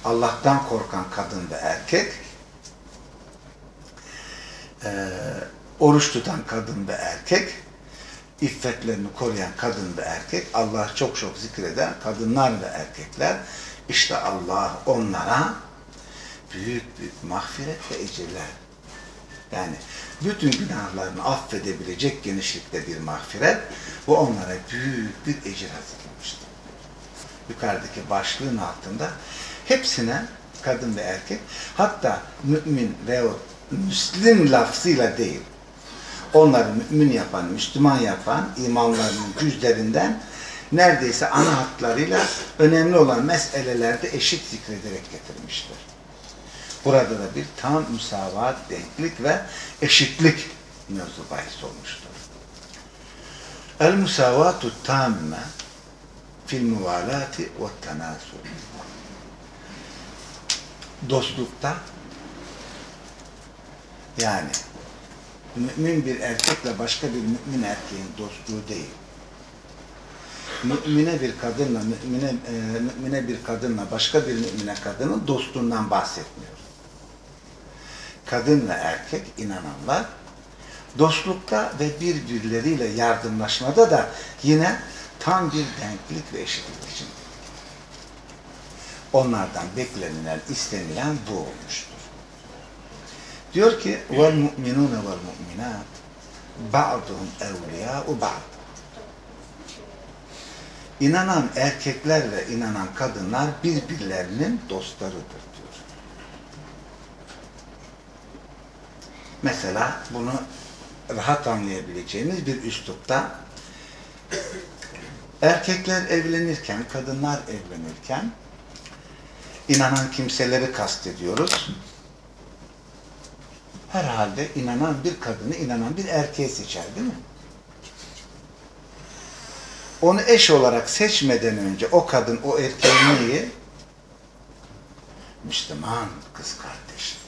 Allah'tan korkan kadın da erkek, e, oruç tutan kadın ve erkek, iffetlerini koruyan kadın ve erkek, Allah çok çok zikreden kadınlar ve erkekler, işte Allah onlara büyük büyük mağfiret ve ecirler. Yani bütün günahlarını affedebilecek genişlikte bir mağfiret ve onlara büyük bir ecir hazırlamıştır. Yukarıdaki başlığın altında hepsine kadın ve erkek hatta mümin veyahut Müslim lafzıyla değil. Onları mümin yapan, Müslüman yapan imanlarının cüzlerinden neredeyse ana hatlarıyla önemli olan meselelerde eşit zikrederek getirmiştir. Burada da bir tam müsavat, denklik ve eşitlik mevzu bahis olmuştur. El musavatu tamme fil muvalati ve tenasul. Dostlukta yani mümin bir erkekle başka bir mümin erkeğin dostluğu değil. Mümine bir kadınla mümine, e, mümine bir kadınla başka bir mümine kadının dostluğundan bahsetmiyor. Kadın ve erkek inananlar dostlukta ve birbirleriyle yardımlaşmada da yine tam bir denklik ve eşitlik için. Onlardan beklenilen, istenilen bu olmuştur. Diyor ki vel mu'minat ba'duhum evliya'u ba'd. İnanan erkekler ve inanan kadınlar birbirlerinin dostlarıdır diyor. Mesela bunu rahat anlayabileceğimiz bir üslupta erkekler evlenirken, kadınlar evlenirken inanan kimseleri kastediyoruz herhalde inanan bir kadını inanan bir erkeğe seçer değil mi? Onu eş olarak seçmeden önce o kadın, o erkeğin neyi? Müslüman kız kardeş.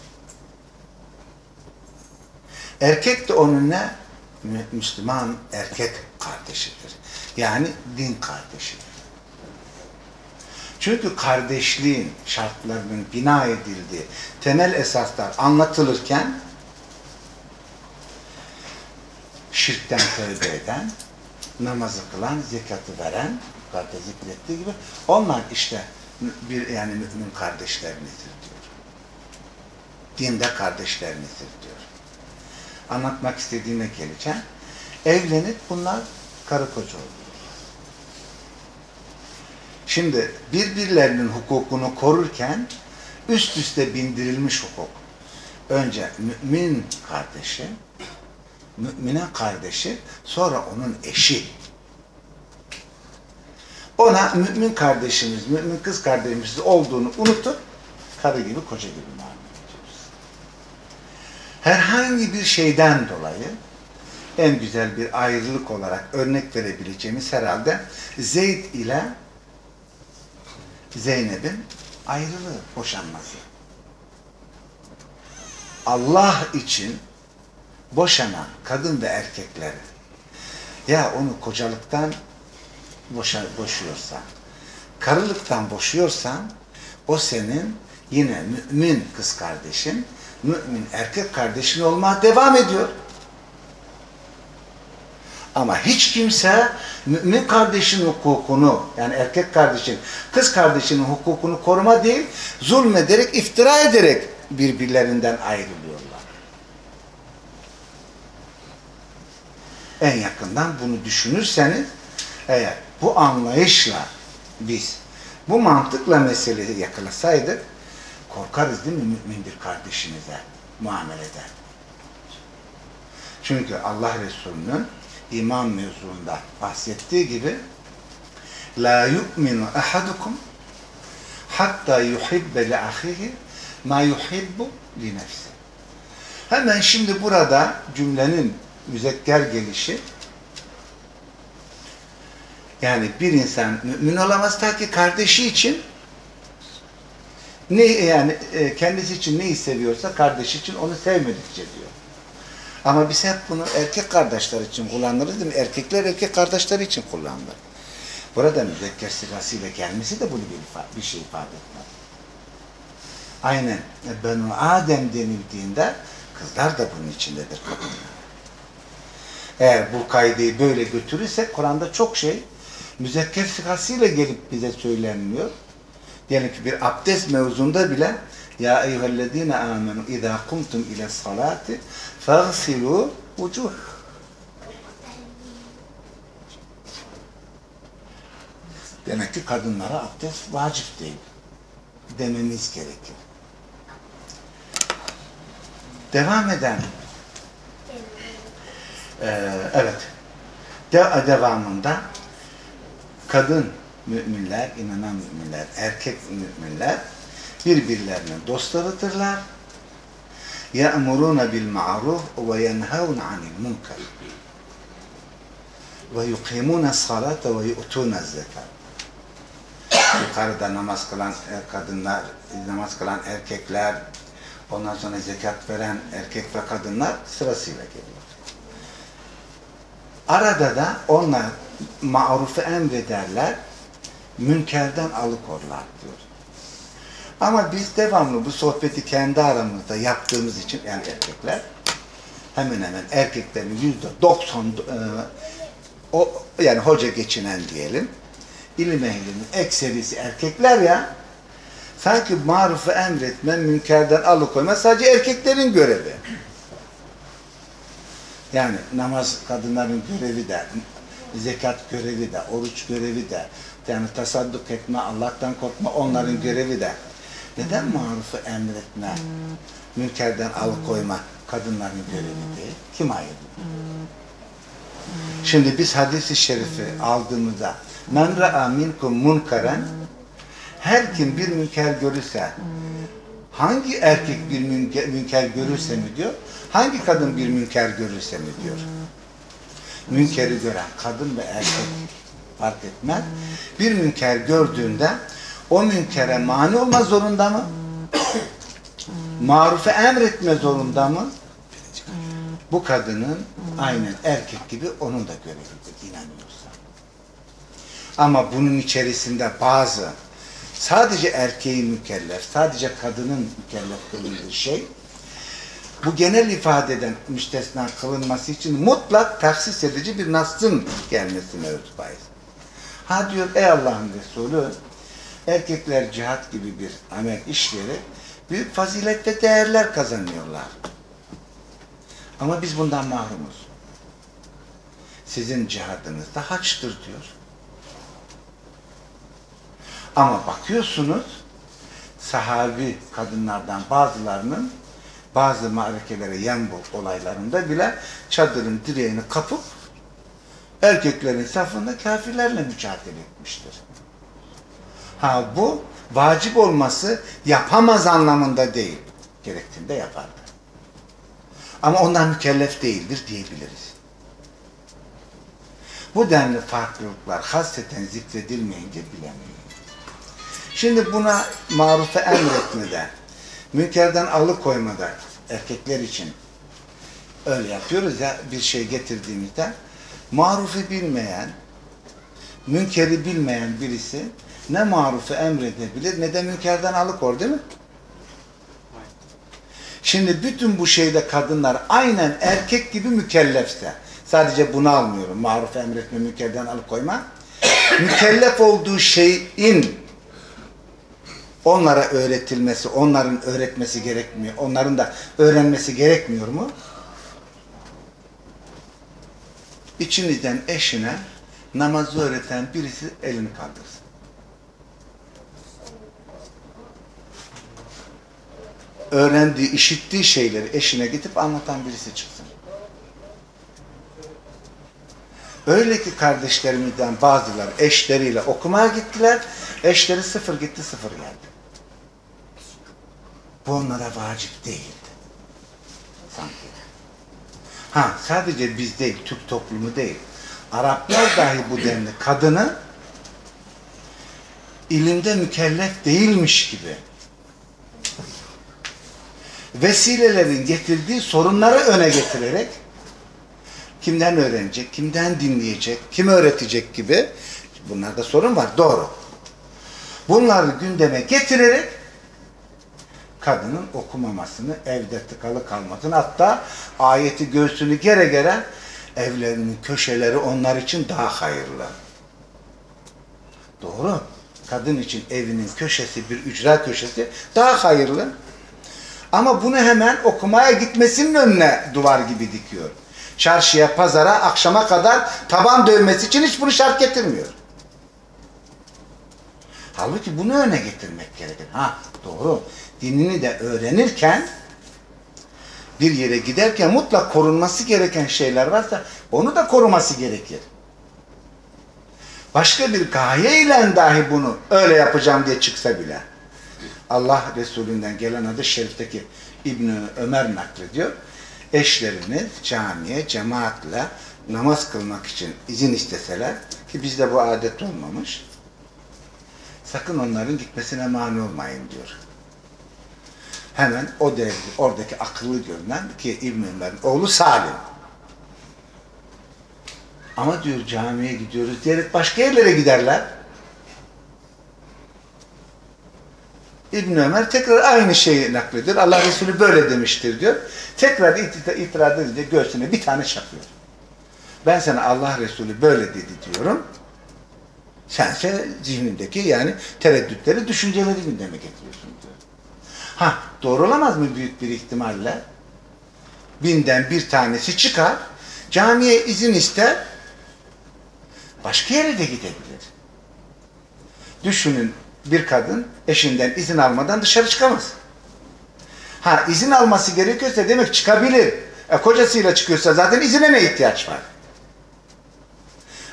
Erkek de onun ne? Müslüman erkek kardeşidir. Yani din kardeşidir. Çünkü kardeşliğin şartlarının bina edildiği temel esaslar anlatılırken şirkten tövbe eden, namazı kılan, zekatı veren, yukarıda zikrettiği gibi onlar işte bir yani mümin kardeşlerinizdir diyor. Dinde kardeşlerinizdir diyor. Anlatmak istediğime geleceğim. Evlenip bunlar karı koca oluyor. Şimdi birbirlerinin hukukunu korurken üst üste bindirilmiş hukuk. Önce mümin kardeşi, mümine kardeşi, sonra onun eşi. Ona mümin kardeşimiz, mümin kız kardeşimiz olduğunu unutup karı gibi, koca gibi muamele ediyoruz. Herhangi bir şeyden dolayı en güzel bir ayrılık olarak örnek verebileceğimiz herhalde Zeyd ile Zeynep'in ayrılığı, boşanması. Allah için boşanan kadın ve erkekleri ya onu kocalıktan boşa, boşuyorsan, karılıktan boşuyorsan o senin yine mümin kız kardeşin, mümin erkek kardeşin olmaya devam ediyor. Ama hiç kimse mümin kardeşin hukukunu, yani erkek kardeşin, kız kardeşinin hukukunu koruma değil, zulmederek, iftira ederek birbirlerinden ayrılıyorlar. En yakından bunu düşünürseniz eğer bu anlayışla biz bu mantıkla meseleyi yakalasaydık korkarız değil mi mümin bir kardeşimize muameleden. Çünkü Allah Resulü'nün iman mevzuunda bahsettiği gibi la yu'minu ahadukum hatta yuhibbe li ahihi ma yuhibbu li nefsi. Hemen şimdi burada cümlenin müzekker gelişi yani bir insan mümin olamaz ta ki kardeşi için ne yani e, kendisi için neyi seviyorsa kardeşi için onu sevmedikçe diyor. Ama biz hep bunu erkek kardeşler için kullanırız değil mi? Erkekler erkek kardeşleri için kullanılır. Burada müzekker sigasıyla gelmesi de bunu bir, bir şey ifade etmez. Aynen Benu Adem denildiğinde kızlar da bunun içindedir kadınlar. Eğer bu kaydeyi böyle götürürsek Kur'an'da çok şey müzekker sigasıyla gelip bize söylenmiyor. Diyelim ki bir abdest mevzunda bile ya eyyühellezine amenu izâ kumtum ile salati fagsilû vucuh. Demek ki kadınlara abdest vacip değil. Dememiz gerekir. Devam eden ee, evet De devamında kadın müminler, inanan müminler, erkek müminler birbirlerinin dostlarıdırlar. يَأْمُرُونَ بِالْمَعْرُوفِ وَيَنْهَوْنَ عَنِ الْمُنْكَرِ وَيُقِيمُونَ الصَّلَاةَ وَيُؤْتُونَ الزَّكَاةَ Yukarıda namaz kılan kadınlar, namaz kılan erkekler, ondan sonra zekat veren erkek ve kadınlar sırasıyla geliyor. Arada da onlar marufu emrederler, münkerden alıkorlar diyor. Ama biz devamlı bu sohbeti kendi aramızda yaptığımız için yani erkekler hemen hemen erkeklerin yüzde doksan e, o yani hoca geçinen diyelim ilim ehlinin ekserisi erkekler ya sanki marufu emretme, münkerden alıkoyma sadece erkeklerin görevi. Yani namaz kadınların görevi de, zekat görevi de, oruç görevi de, yani tasadduk etme, Allah'tan korkma onların görevi de. Neden marufu emretme, münkerden alıkoyma kadınların görevi değil? Kim ayırdı? Şimdi biz hadisi şerifi aldığımızda men ra'a minkum munkaren her kim bir münker görürse hangi erkek bir münker, münker görürse mi diyor hangi kadın bir münker görürse mi diyor. Münkeri gören kadın ve erkek fark etmez. Bir münker gördüğünde o münkere mani olma zorunda mı? Marufu emretme zorunda mı? Bu kadının aynen erkek gibi onun da görevidir inanıyorsa. Ama bunun içerisinde bazı sadece erkeği mükellef, sadece kadının mükellef kılındığı şey bu genel ifadeden müstesna kılınması için mutlak tahsis edici bir nasın gelmesi mevzu bahis. Ha diyor ey Allah'ın Resulü erkekler cihat gibi bir amel işleri büyük fazilet ve değerler kazanıyorlar. Ama biz bundan mahrumuz. Sizin cihadınız da haçtır diyor. Ama bakıyorsunuz sahabi kadınlardan bazılarının bazı marekelere yem olaylarında bile çadırın direğini kapıp erkeklerin safında kafirlerle mücadele etmiştir. Ha bu vacip olması yapamaz anlamında değil. Gerektiğinde yapardı. Ama ondan mükellef değildir diyebiliriz. Bu denli farklılıklar hasreten zikredilmeyince bilemiyorum. Şimdi buna marufe emretmede, münkerden alıkoymada erkekler için öyle yapıyoruz ya bir şey getirdiğimizde marufu bilmeyen, münkeri bilmeyen birisi ne marufu emredebilir ne de münkerden alıkor değil mi? Şimdi bütün bu şeyde kadınlar aynen erkek gibi mükellefse, sadece bunu almıyorum, maruf emretme, mükerden alıkoyma, mükellef olduğu şeyin onlara öğretilmesi, onların öğretmesi gerekmiyor, onların da öğrenmesi gerekmiyor mu? içinizden eşine namazı öğreten birisi elini kaldırsın. Öğrendiği, işittiği şeyleri eşine gidip anlatan birisi çıksın. Öyle ki kardeşlerimizden bazıları eşleriyle okumaya gittiler. Eşleri sıfır gitti sıfır geldi. Bu onlara vacip değildi. Sanki. Ha sadece biz değil, Türk toplumu değil. Araplar dahi bu denli kadını ilimde mükellef değilmiş gibi vesilelerin getirdiği sorunları öne getirerek kimden öğrenecek, kimden dinleyecek, kim öğretecek gibi bunlarda sorun var. Doğru. Bunları gündeme getirerek kadının okumamasını, evde tıkalı kalmasını hatta ayeti göğsünü gere gere evlerinin köşeleri onlar için daha hayırlı. Doğru. Kadın için evinin köşesi bir ücra köşesi daha hayırlı. Ama bunu hemen okumaya gitmesinin önüne duvar gibi dikiyor. Çarşıya, pazara, akşama kadar taban dövmesi için hiç bunu şart getirmiyor. Halbuki bunu öne getirmek gerekir. Ha doğru. Dinini de öğrenirken bir yere giderken mutlak korunması gereken şeyler varsa onu da koruması gerekir. Başka bir gaye ile dahi bunu öyle yapacağım diye çıksa bile. Allah Resulü'nden gelen adı şerifteki İbni Ömer naklediyor. Eşleriniz camiye cemaatle namaz kılmak için izin isteseler ki bizde bu adet olmamış. Sakın onların gitmesine mani olmayın diyor. Hemen o devri, oradaki akıllı görünen ki İbn Ömer'in oğlu Salim. Ama diyor camiye gidiyoruz diyerek başka yerlere giderler. İbn Ömer tekrar aynı şeyi naklediyor. Allah Resulü böyle demiştir diyor. Tekrar itiraz edince göğsüne bir tane çakıyor. Ben sana Allah Resulü böyle dedi diyorum. Sense zihnindeki yani tereddütleri, düşünceleri gündeme getiriyorsun diyor. Ha doğru olamaz mı büyük bir ihtimalle? Binden bir tanesi çıkar, camiye izin ister, başka yere de gidebilir. Düşünün bir kadın eşinden izin almadan dışarı çıkamaz. Ha izin alması gerekiyorsa demek çıkabilir. E, kocasıyla çıkıyorsa zaten izine ne ihtiyaç var?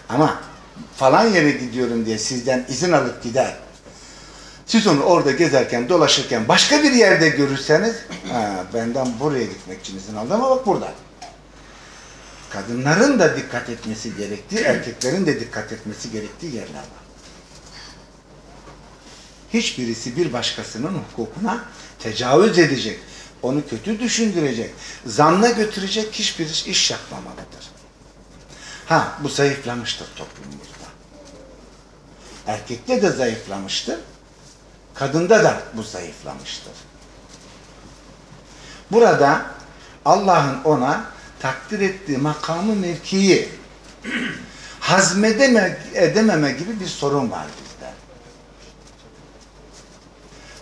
Ama falan yere gidiyorum diye sizden izin alıp gider. Siz onu orada gezerken, dolaşırken başka bir yerde görürseniz ha, benden buraya gitmek için izin aldım ama bak burada. Kadınların da dikkat etmesi gerektiği, erkeklerin de dikkat etmesi gerektiği yerler var. Hiçbirisi bir başkasının hukukuna tecavüz edecek, onu kötü düşündürecek, zanna götürecek hiçbir iş yapmamalıdır. Ha bu zayıflamıştır toplumumuzda. Erkekte de zayıflamıştır. Kadında da bu zayıflamıştır. Burada Allah'ın ona takdir ettiği makamı mevkiyi hazmedeme edememe gibi bir sorun var bizde.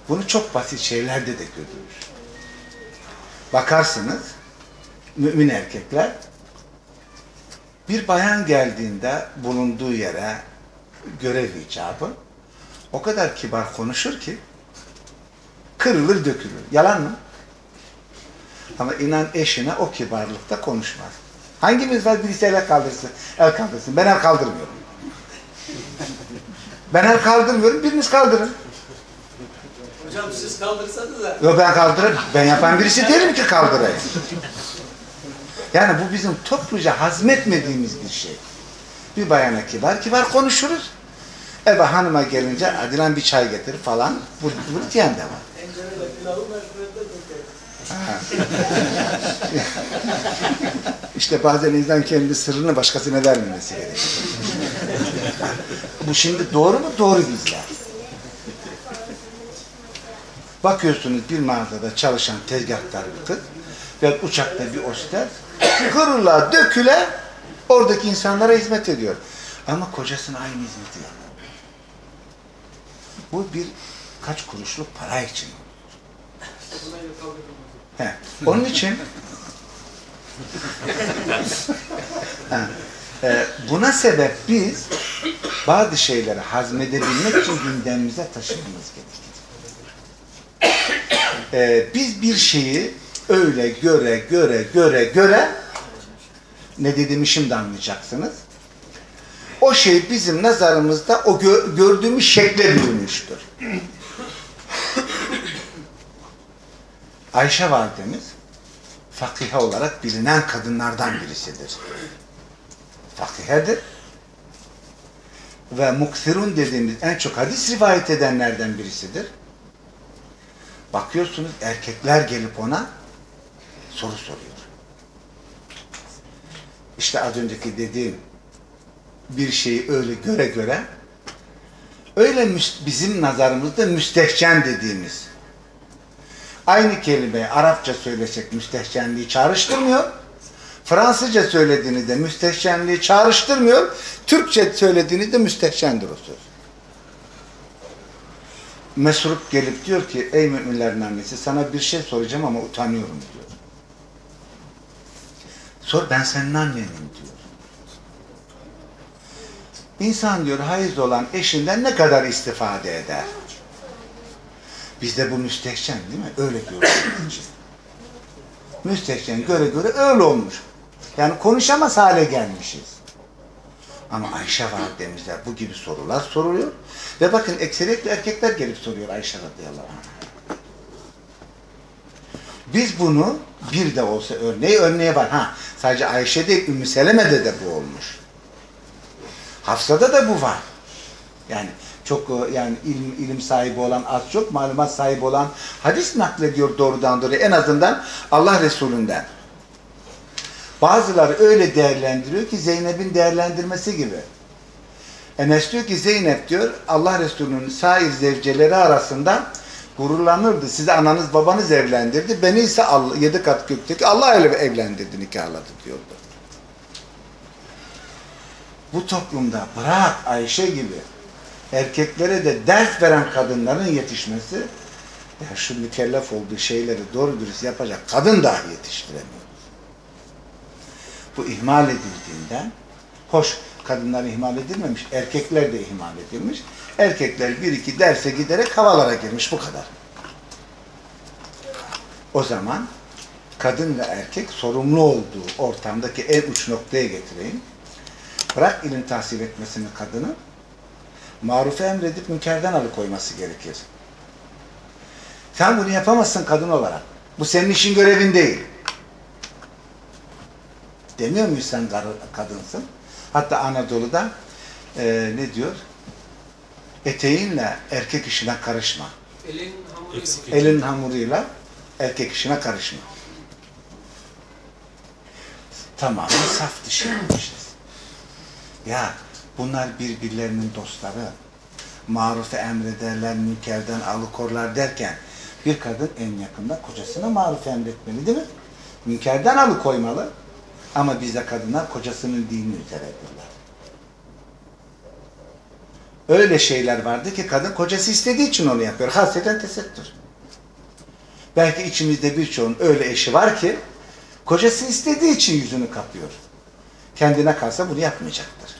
Bunu çok basit şeylerde de görülür. Bakarsınız mümin erkekler bir bayan geldiğinde bulunduğu yere görev icabı o kadar kibar konuşur ki kırılır dökülür. Yalan mı? Ama inan eşine o kibarlıkta konuşmaz. Hangimiz var birisi el kaldırsın, el kaldırsın. Ben el kaldırmıyorum. Ben el kaldırmıyorum, biriniz kaldırın. Hocam siz kaldırsanız da. Yok ben kaldırırım. Ben yapan birisi değilim ki kaldırayım. Yani bu bizim topluca hazmetmediğimiz bir şey. Bir bayana kibar kibar konuşuruz. Eve hanıma gelince Adilan bir çay getir falan. Bu, bu diyen de var. İşte bazen insan kendi sırrını başkasına vermemesi gerekiyor. Bu şimdi doğru mu? Doğru bizler. Bakıyorsunuz bir mağazada çalışan tezgahtar bir kız ve uçakta bir oster kırıla döküle oradaki insanlara hizmet ediyor. Ama kocasına aynı hizmeti yapıyor. Bu bir kaç kuruşluk para için. He. Onun için ha. Ee, buna sebep biz bazı şeyleri hazmedebilmek için gündemimize taşımamız gerekir. Ee, biz bir şeyi öyle göre göre göre göre ne dediğimi şimdi anlayacaksınız. O şey bizim nazarımızda o gö- gördüğümüz şekle bürünmüştür. Ayşe validemiz fakihe olarak bilinen kadınlardan birisidir. Fakihedir. Ve muksirun dediğimiz en çok hadis rivayet edenlerden birisidir. Bakıyorsunuz erkekler gelip ona soru soruyor. İşte az önceki dediğim bir şeyi öyle göre göre öyle bizim nazarımızda müstehcen dediğimiz aynı kelimeyi Arapça söylesek müstehcenliği çağrıştırmıyor. Fransızca söylediğinizde müstehcenliği çağrıştırmıyor. Türkçe söylediğinizde müstehcendir o söz. Mesrup gelip diyor ki ey müminlerin annesi sana bir şey soracağım ama utanıyorum diyor. Sor ben senin annenim diyor. İnsan diyor hayız olan eşinden ne kadar istifade eder? Bizde bu müstehcen değil mi? Öyle diyoruz. müstehcen göre göre öyle olmuş. Yani konuşamaz hale gelmişiz. Ama Ayşe validemizler bu gibi sorular soruluyor. Ve bakın ekseriyetle erkekler gelip soruyor Ayşe radıyallahu anh. Biz bunu bir de olsa örneği örneği var. Ha, sadece Ayşe değil Ümmü Seleme'de de bu olmuş. Hafsa'da da bu var. Yani çok e, yani ilim, ilim sahibi olan az çok malumat sahibi olan hadis naklediyor doğrudan doğruya en azından Allah Resulü'nden. Bazıları öyle değerlendiriyor ki Zeynep'in değerlendirmesi gibi. Enes diyor ki Zeynep diyor Allah Resulü'nün sair zevceleri arasında gururlanırdı. Sizi ananız babanız evlendirdi. Beni ise yedi kat gökteki Allah evlendirdi, nikahladı diyordu. Bu toplumda bırak Ayşe gibi erkeklere de ders veren kadınların yetişmesi ya şu mükellef olduğu şeyleri doğru dürüst yapacak kadın dahi yetiştiremiyor. Bu ihmal edildiğinden hoş kadınlar ihmal edilmemiş, erkekler de ihmal edilmiş. Erkekler bir iki derse giderek havalara girmiş bu kadar. O zaman kadın ve erkek sorumlu olduğu ortamdaki en uç noktaya getireyim. Bırak ilim tahsil etmesini kadının, marufu emredip münkerden alıkoyması gerekir. Sen bunu yapamazsın kadın olarak. Bu senin işin görevin değil. Demiyor muyuz sen kadınsın? Hatta Anadolu'da e, ne diyor? Eteğinle erkek işine karışma. Elin hamuru Eksik. Elin hamuruyla erkek işine karışma. Tamamen saf dışı yapmışız. Ya bunlar birbirlerinin dostları. Marufu emrederler, münkerden alıkorlar derken bir kadın en yakında kocasına maruf emretmeli değil mi? Münkerden alıkoymalı. Ama bizde kadınlar kocasının dini üzeredirler. Öyle şeyler vardı ki kadın kocası istediği için onu yapıyor. Hasreten tesettür. Belki içimizde birçoğun öyle eşi var ki kocası istediği için yüzünü kapıyor. Kendine kalsa bunu yapmayacaktır.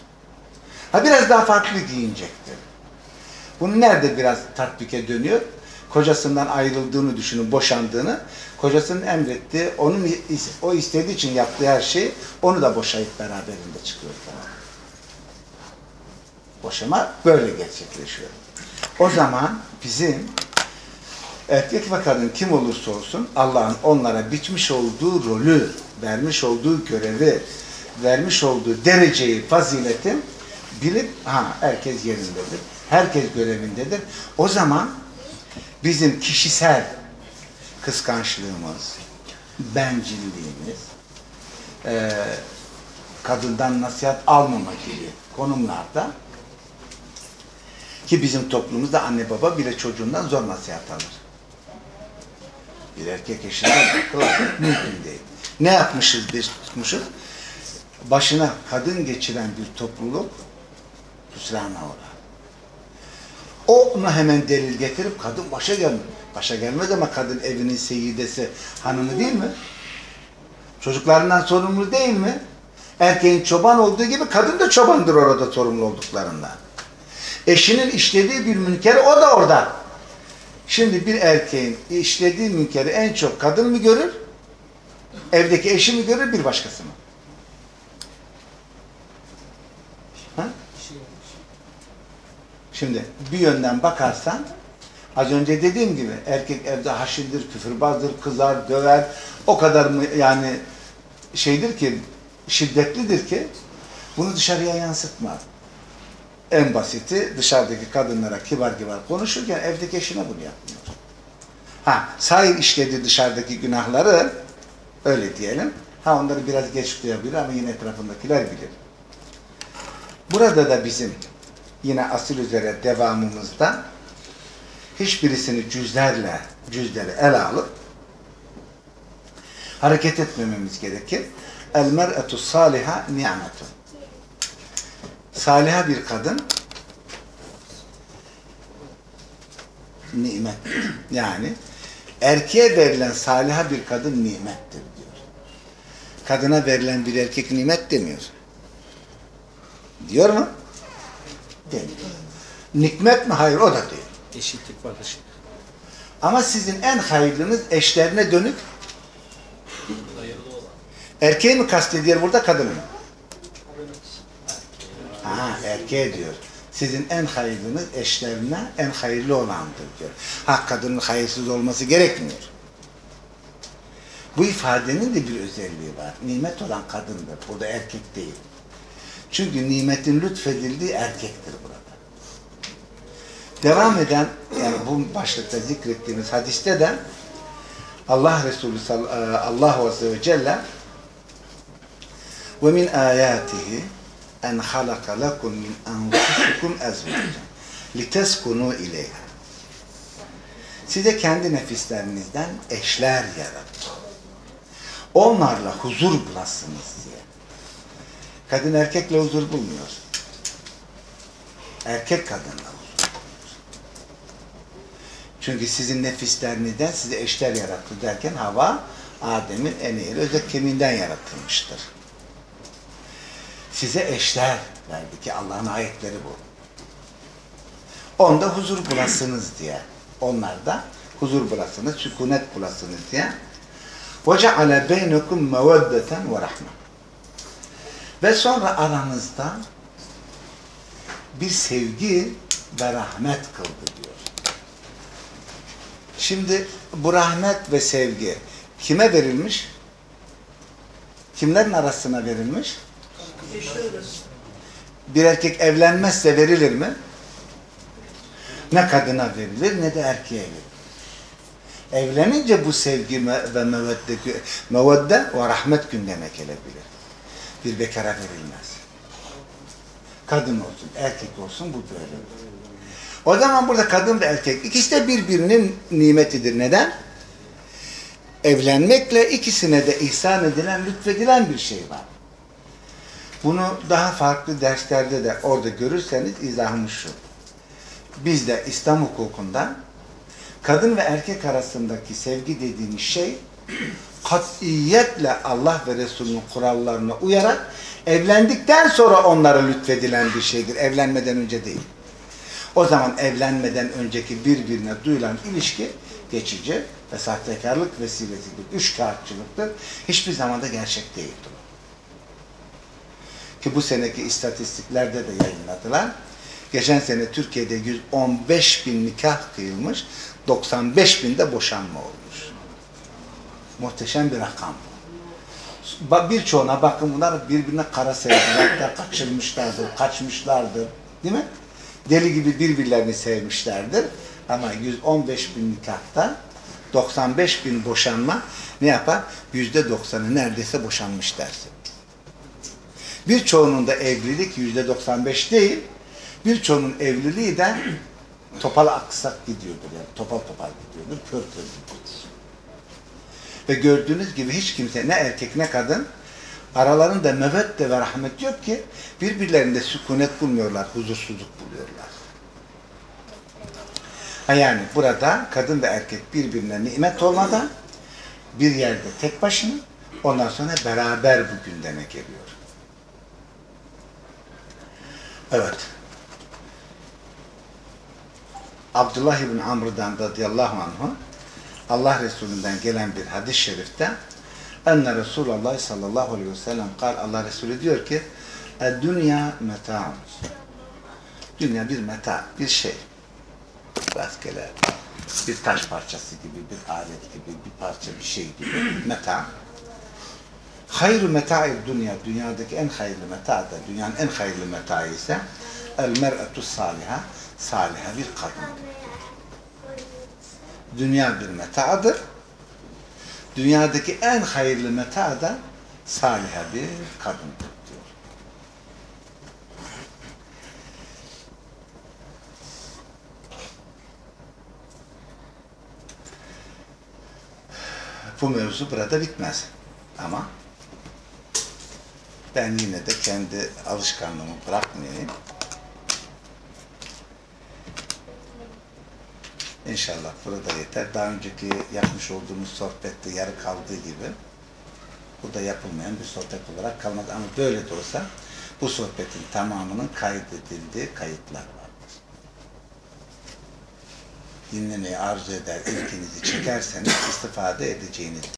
Ha biraz daha farklı giyinecektir. Bunu nerede biraz tatbike dönüyor? Kocasından ayrıldığını düşünün, boşandığını. Kocasının emrettiği, onun o istediği için yaptığı her şeyi onu da boşayıp beraberinde çıkıyor. Boşama böyle gerçekleşiyor. O zaman bizim erkek ve kadın kim olursa olsun Allah'ın onlara biçmiş olduğu rolü, vermiş olduğu görevi, vermiş olduğu dereceyi, fazileti bilip ha herkes yerindedir. Herkes görevindedir. O zaman bizim kişisel kıskançlığımız, bencilliğimiz, e, kadından nasihat almama gibi konumlarda ki bizim toplumumuzda anne baba bile çocuğundan zor nasihat alır. Bir erkek eşinden mümkün değil. Ne yapmışız biz tutmuşuz? Başına kadın geçiren bir topluluk hüsrana uğrar. Ona hemen delil getirip kadın başa gelmez. Başa gelmez ama kadın evinin seyidesi hanımı değil mi? Çocuklarından sorumlu değil mi? Erkeğin çoban olduğu gibi kadın da çobandır orada sorumlu olduklarından. Eşinin işlediği bir münkeri o da orada. Şimdi bir erkeğin işlediği münkeri en çok kadın mı görür? Evdeki eşi mi görür bir başkası mı? Şimdi bir yönden bakarsan az önce dediğim gibi erkek evde haşindir, küfürbazdır, kızar, döver. O kadar mı yani şeydir ki şiddetlidir ki bunu dışarıya yansıtma. En basiti dışarıdaki kadınlara kibar kibar konuşurken evdeki eşine bunu yapmıyor. Ha, sahil işlediği dışarıdaki günahları öyle diyelim. Ha onları biraz geç duyabilir ama yine etrafındakiler bilir. Burada da bizim yine asıl üzere devamımızda hiçbirisini cüzlerle, cüzleri ele alıp hareket etmememiz gerekir. El mer'etu saliha ni'metun. Saliha bir kadın nimettir. Yani erkeğe verilen saliha bir kadın nimettir diyor. Kadına verilen bir erkek nimet demiyor. Diyor mu? Demiyor. Nikmet mi? Hayır o da değil. Eşitlik var eşit. Ama sizin en hayırlınız eşlerine dönük erkeği mi kastediyor burada kadını mı? Ha erkeğe diyor. Sizin en hayırlınız eşlerine en hayırlı olandır diyor. Ha kadının hayırsız olması gerekmiyor. Bu ifadenin de bir özelliği var. Nimet olan kadındır. Burada erkek değil. Çünkü nimetin lütfedildiği erkektir burada. Devam eden yani bu başlıkta zikrettiğimiz hadiste de Allah Resulü e, Allah Azze ve Celle min ayatihi en halaka lekum min enfusikum ezvacan liteskunu ileyha size kendi nefislerinizden eşler yarattı. Onlarla huzur bulasınız. Kadın erkekle huzur bulmuyor. Erkek kadınla huzur bulmuyor. Çünkü sizin nefislerinizden size eşler yarattı derken hava Adem'in en iyi özek kemiğinden yaratılmıştır. Size eşler verdi ki Allah'ın ayetleri bu. Onda huzur bulasınız diye. Onlarda huzur bulasınız, sükunet bulasınız diye. وَجَعَلَ بَيْنَكُمْ مَوَدَّةً وَرَحْمَةً ve sonra aranızda bir sevgi ve rahmet kıldı diyor. Şimdi bu rahmet ve sevgi kime verilmiş? Kimlerin arasına verilmiş? Bir erkek evlenmezse verilir mi? Ne kadına verilir ne de erkeğe verilir. Evlenince bu sevgi ve mevedde, mevedde ve rahmet gündeme gelebilir. Bir bekara verilmez. Kadın olsun, erkek olsun bu böyle. O zaman burada kadın ve erkek ikisi de birbirinin nimetidir. Neden? Evlenmekle ikisine de ihsan edilen, lütfedilen bir şey var. Bunu daha farklı derslerde de orada görürseniz izahımız şu. Bizde İslam hukukunda kadın ve erkek arasındaki sevgi dediğimiz şey katiyetle Allah ve Resulünün kurallarına uyarak evlendikten sonra onlara lütfedilen bir şeydir. Evlenmeden önce değil. O zaman evlenmeden önceki birbirine duyulan ilişki geçici ve sahtekarlık vesilesidir. Üç kağıtçılıktır. Hiçbir zaman da gerçek değildir. Ki bu seneki istatistiklerde de yayınladılar. Geçen sene Türkiye'de 115 bin nikah kıyılmış, 95 binde boşanma olmuş. Muhteşem bir rakam bu. Birçoğuna bakın bunlar birbirine kara sevdiler, kaçırmışlardır, kaçmışlardır. Değil mi? Deli gibi birbirlerini sevmişlerdir. Ama 115 bin nikahta 95 bin boşanma ne yapar? Yüzde doksanı neredeyse boşanmış dersin. Birçoğunun da evlilik yüzde 95 değil, birçoğunun evliliği de topal aksak gidiyordur yani topal topal gidiyordur, kör kör gidiyordur. Ve gördüğünüz gibi hiç kimse ne erkek ne kadın aralarında mevedde ve rahmet yok ki birbirlerinde sükunet bulmuyorlar, huzursuzluk buluyorlar. Yani burada kadın ve erkek birbirine nimet olmadan bir yerde tek başına ondan sonra beraber bu gündeme geliyor. Evet. Abdullah ibn Amr'dan radıyallahu anhu Allah Resulü'nden gelen bir hadis-i şerifte enne Resulullah sallallahu aleyhi ve sellem kal Allah Resulü diyor ki dünya meta'un. Dünya bir meta, bir şey. Rastgele bir taş parçası gibi, bir alet gibi, bir parça bir şey gibi meta. Hayru meta'id dünya dünyadaki en hayırlı meta da dünyanın en hayırlı meta ise el mer'etu saliha saliha bir kadındır. Dünya bir metaadır. Dünyadaki en hayırlı meta da saliha bir kadındır diyor. Bu mevzu burada bitmez. Ama ben yine de kendi alışkanlığımı bırakmayayım. İnşallah burada yeter. Daha önceki yapmış olduğumuz sohbette yarı kaldığı gibi bu da yapılmayan bir sohbet olarak kalmaz. Ama böyle de olsa bu sohbetin tamamının kaydedildiği kayıtlar vardır. Dinlemeyi arzu eder, ilkinizi çekerseniz istifade edeceğiniz